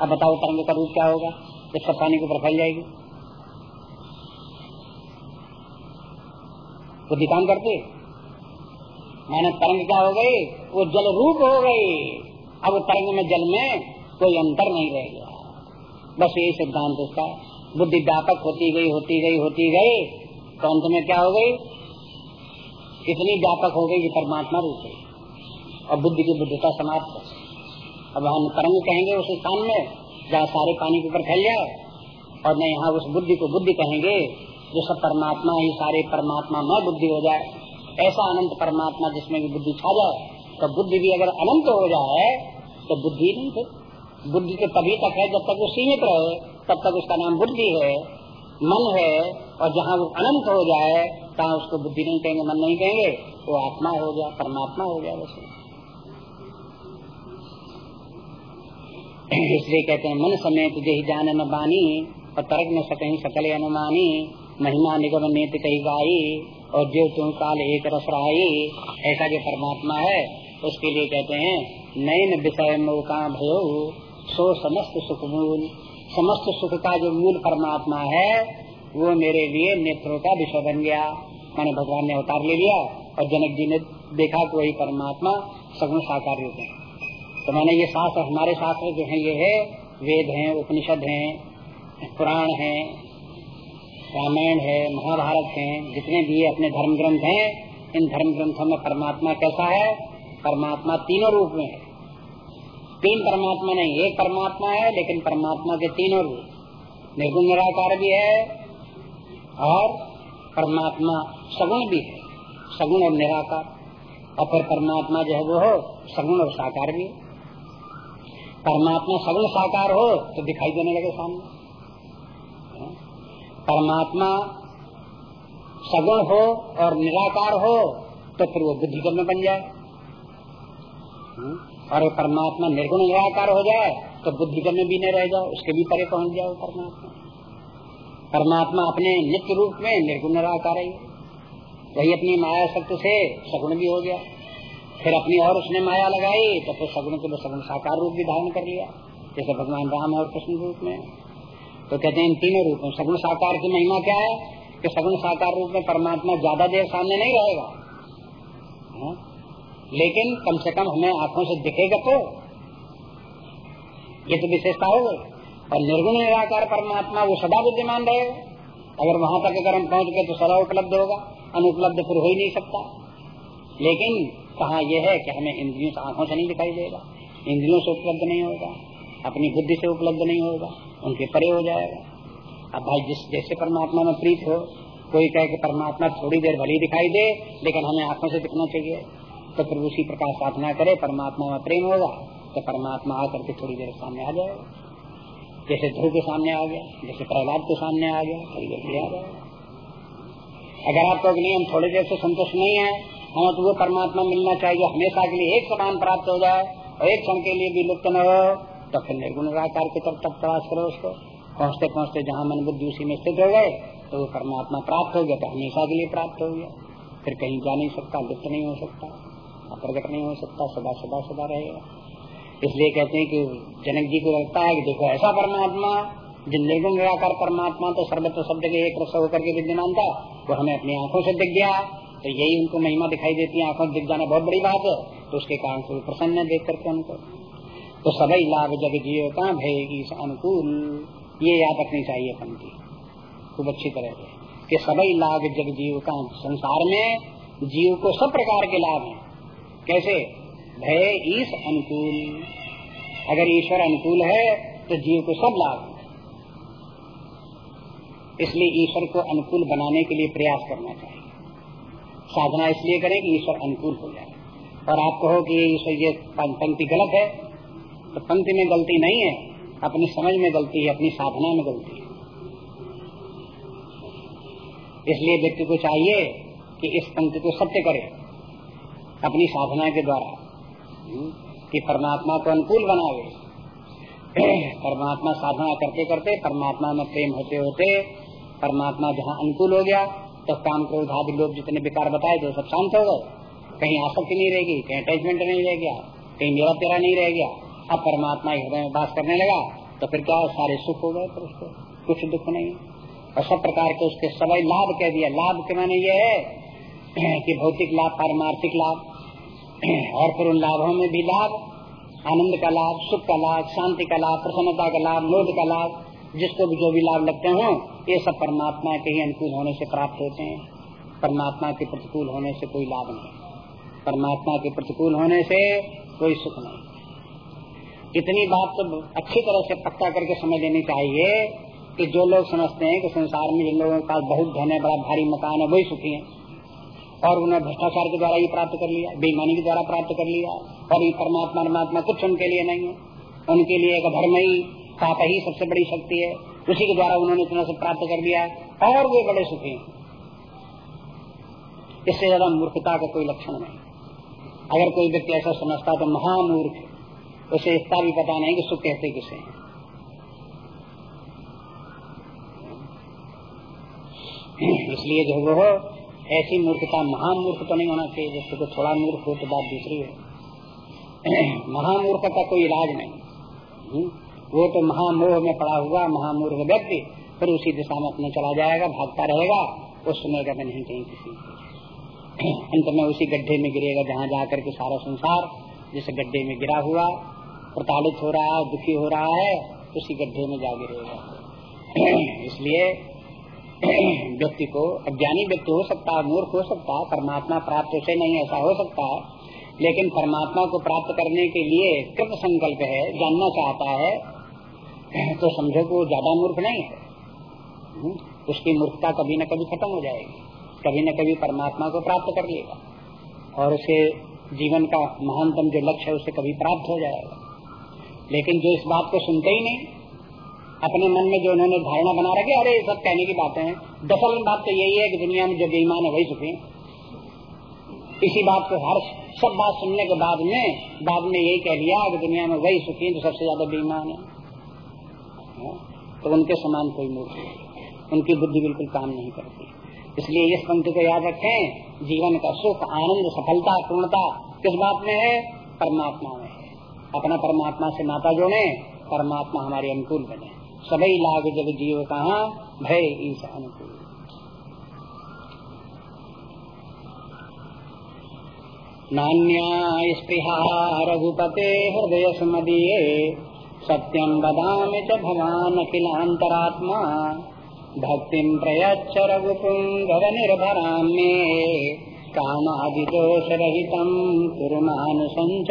अब बताओ, तरंग का रूप क्या होगा? जब सब पानी के ऊपर फैल जाएगी। बुद्धि काम करती मैंने तरंग क्या हो गई? वो जल रूप हो गई। अब तरंग में जल में कोई अंतर नहीं रह गया बस यही सिद्धांत उसका बुद्धि व्यापक होती गई होती गई होती गई तो अंत में क्या हो गई? इतनी व्यापक हो गई कि परमात्मा रूप है। और बुद्धि की बुद्धता समाप्त है। अब हम तरंग कहेंगे उस स्थान में, जहाँ सारे पानी के ऊपर फैल जाए। और न यहाँ उस बुद्धि को बुद्धि कहेंगे, जो सब परमात्मा ही सारे परमात्मा में बुद्धि हो जाए। ऐसा अनंत परमात्मा जिसमें भी बुद्धि छा जाए तो बुद्धि भी अगर अनंत हो जाए तो बुद्धि नहीं थे बुद्धि तो तभी तक है जब तक वो सीमित रहे, तब तक उसका नाम बुद्धि है, मन है और जहाँ वो अनंत हो जाए कहा उसको बुद्धि नहीं कहेंगे, मन नहीं कहेंगे, वो आत्मा हो गया, परमात्मा हो गया वैसे इसलिए कहते हैं, मन समेत जही जान न बानी, और तर्क न सके सकल अनुमानी, महिमा निगम नेत कही गाई, और जो तुम काल एक रस रहाई ऐसा जो परमात्मा है, उसके लिए कहते हैं, नयन विषय मौका भयो, सो समस्त सुख मूल। समस्त सुख का जो मूल परमात्मा है वो मेरे लिए नेत्रों का विषय बन गया। मैंने भगवान ने अवतार ले लिया और जनक जी ने देखा कि वही परमात्मा सगुण साकार रूप है। तो मैंने ये शास्त्र हमारे शास्त्र जो है, ये है, वेद है, उपनिषद है, पुराण है, रामायण है, महाभारत है, जितने भी अपने धर्म ग्रंथ हैं, इन धर्म ग्रंथों में परमात्मा कैसा है? परमात्मा तीनों रूप में है। तीन परमात्मा नहीं, एक परमात्मा है, लेकिन परमात्मा के तीनों रूप। निर्गुण निराकार भी है और परमात्मा सगुण भी है। सगुण और निराकार। और फिर परमात्मा जो है वो हो, सगुण और साकार भी परमात्मा सगुण साकार हो तो दिखाई देने लगे सामने। परमात्मा सगुण हो और निराकार हो तो फिर वो बुद्धि में बन जाए। और परमात्मा निर्गुण निराकार हो जाए तो बुद्धि में भी नहीं रह जाए, उसके भी परे पहुँच जाए परमात्मा। परमात्मा अपने नित्य रूप में निर्गुण निराकार है। वही अपनी माया शक्ति से सगुण भी हो गया। फिर अपनी और उसने माया लगाई तो फिर सगुण के सगुण साकार रूप भी धारण कर लिया, जैसे भगवान राम और कृष्ण रूप में। तो कहते हैं, इन तीनों रूप में सगुण साकार की महिमा क्या है? कि सगुण साकार रूप में परमात्मा ज़्यादा देर सामने नहीं रहेगा। है? लेकिन कम से कम हमें आँखों से दिखेगा तो। ये तो विशेषता हो गई। और निर्गुण निराकार परमात्मा वो सदा विद्यमान रहेगा अगर वहाँ तक अगर हम पहुँच गए तो सदा उपलब्ध होगा, अनुपलब्ध फिर हो ही नहीं सकता। लेकिन कहा यह है कि हमें इंद्रियों से आँखों से नहीं दिखाई देगा। इंद्रियों से उपलब्ध नहीं होगा, अपनी बुद्धि से उपलब्ध नहीं होगा, उनके परे हो जाएगा। अब भाई जिस जैसे परमात्मा में प्रीत हो, कोई कहे कि परमात्मा थोड़ी देर भली दिखाई दे, लेकिन हमें आँखों से दिखना चाहिए तो फिर उसी प्रकार साधना करे, परमात्मा में प्रेम होगा तो परमात्मा आकर के थोड़ी देर सामने आ जाएगा। जैसे ध्रुव के सामने आ गया, जैसे प्रहलाद के सामने आ गया थोड़ी देर आ गया अगर आप कहोगे नहीं हम थोड़ी देर से संतुष्ट नहीं है, हमें तो वो परमात्मा मिलना चाहिए, हमेशा के लिए एक समान प्राप्त हो जाए, और एक क्षण के लिए भी लुप्त न हो तो फिर निर्गुण निराकार की तरफ़ तक प्रयास करो उसको। पहुँचते पहुँचते जहाँ मन बुद्धि उसी में स्थित हो गए तो वो परमात्मा प्राप्त हो गया तो हमेशा के लिए प्राप्त हो गया। फिर कहीं जा नहीं सकता, लुप्त नहीं हो सकता प्रकट नहीं हो सकता सदा सदा सदा रहेगा। इसलिए कहते हैं कि जनक जी को लगता है कि देखो, ऐसा परमात्मा, जिन निर्गुण निराकार परमात्मा तो सर्वत्र शब्द के एक रस होकर के विद्यमान था, वो हमें अपनी आँखों से दिख गया। तो यही उनको महिमा दिखाई देती है, आँखों से दिख जाना बहुत बड़ी बात है। तो उसके कारण से प्रसन्न देख करके उनको। तो सभी लाभ जग जियो का भय अनुकूल? ये याद रखनी चाहिए पंक्ति। खूब अच्छी तरह से। कि सभी लाभ जग जीव का संसार में जीव को सब प्रकार के लाभ है। कैसे? भय ईश अनुकूल। अगर ईश्वर अनुकूल है तो जीव को सब लाभ। इसलिए ईश्वर को अनुकूल बनाने के लिए प्रयास करना चाहिए। साधना इसलिए करें कि ईश्वर अनुकूल हो जाए। और आप कहो कि ईश्वर, ये पंक्ति गलत है तो पंक्ति में गलती नहीं है। अपनी समझ में गलती है, अपनी साधना में गलती है। इसलिए व्यक्ति को चाहिए कि इस पंक्ति को सत्य करे, अपनी साधना के द्वारा। कि परमात्मा को अनुकूल बनावे। परमात्मा साधना करते करते, परमात्मा में प्रेम होते होते, परमात्मा जहाँ अनुकूल हो गया तो काम क्रोध आदि लोग जितने विकार बताए थे सब शांत हो गए। कहीं आसक्ति नहीं रहेगी कहीं अटैचमेंट नहीं रह गया, कहीं मेरा तेरा नहीं रह गया। अब परमात्मा हृदय में बात करने लगा तो फिर क्या सारे सुख हो गए फिर उसको। कुछ दुख नहीं। और सब प्रकार के उसके सभी लाभ कह दिया। लाभ के माने ये है कि भौतिक लाभ, पारमार्थिक लाभ। और फिर उन लाभों में भी लाभ, आनंद का लाभ, सुख का लाभ, शांति का लाभ, प्रसन्नता का लाभ मोद का लाभ, जिसको भी जो भी लाभ लगते हो, ये सब परमात्मा के ही अनुकूल होने से प्राप्त होते हैं। परमात्मा के प्रतिकूल होने से कोई लाभ नहीं। परमात्मा के प्रतिकूल होने से कोई सुख नहीं। इतनी बात तो अच्छी तरह से पक्का करके समझ लेनी चाहिए कि जो लोग समझते हैं कि संसार में जिन लोगों का बहुत धन है, बड़ा भारी मकान है, वही सुखी है। और उन्हें भ्रष्टाचार के द्वारा ही प्राप्त कर लिया, बेईमानी के द्वारा प्राप्त कर लिया, और ये परमात्मा परमात्मा कुछ उनके लिए नहीं है। उनके लिए एक धर्म ही, पाप ही सबसे बड़ी शक्ति है। उसी के द्वारा उन्होंने इतना से प्राप्त कर दिया और वे बड़े सुखी हैं। इससे ज़्यादा मूर्खता का कोई लक्षण नहीं। अगर कोई व्यक्ति ऐसा समझता तो महामूर्ख उसे इतना भी पता नहीं कि सुख कहते किसे इसलिए जो वो ऐसी मूर्खता महामूर्ख तो नहीं होना चाहिए, जिससे थोड़ा मूर्ख हो तो बात दूसरी है। महामूर्ख का कोई इलाज नहीं। हम्म? वो तो महामोह में पड़ा हुआ, महामूर्ख व्यक्ति, फिर उसी दिशा में अपने चला जाएगा, भागता रहेगा, वो सुनेगा भी नहीं कहीं किसी अंत में उसी गड्ढे में गिरेगा, जहाँ जाकर के सारा संसार, जिस गड्ढे में गिरा हुआ, प्रताड़ित हो रहा है, दुखी हो रहा है, उसी गड्ढे में जा गिरेगा इसलिए व्यक्ति को अज्ञानी व्यक्ति हो सकता है मूर्ख हो सकता है परमात्मा प्राप्त उसे नहीं ऐसा हो सकता है। लेकिन परमात्मा को प्राप्त करने के लिए कृत संकल्प है जानना चाहता है तो समझो कि ज़्यादा मूर्ख नहीं है। हम्म, उसकी मूर्खता कभी न कभी खत्म हो जाएगी कभी न कभी परमात्मा को प्राप्त कर लेगा और उसे जीवन का महानतम जो लक्ष्य है उसे कभी प्राप्त हो जाएगा। लेकिन जो इस बात को सुनते ही नहीं अपने मन में जो उन्होंने धारणा बना रखे, अरे, ये सब कहने की बातें हैं। दसल बात तो यही है कि दुनिया में जो बेईमान है, वही सुखी इसी बात को हर सब बात सुनने के बाद में बाद में यही कह दिया कि दुनिया में वही सुखी तो सबसे ज़्यादा बेईमान है। तो उनके समान कोई मूर्ख उनकी बुद्धि बिल्कुल काम नहीं करती। इसलिए इस पंक्ति को याद रखें, जीवन का सुख, आनंद, सफलता, पूर्णता किस बात में है? परमात्मा में है। अपना परमात्मा से नाता जोड़े, परमात्मा हमारे अनुकूल बने। सभी लाग जब जीव कहा भय ईसा अनुकूल नान्या रघुपते हृदय सुमदीये, सत्यं वदामि च भवान् अखिलान्तरात्मा, भक्तिं प्रयच्छ रघुपुङ्गवनिर्भरां मे कामादिदोषरहितं कुरु मानुसञ्च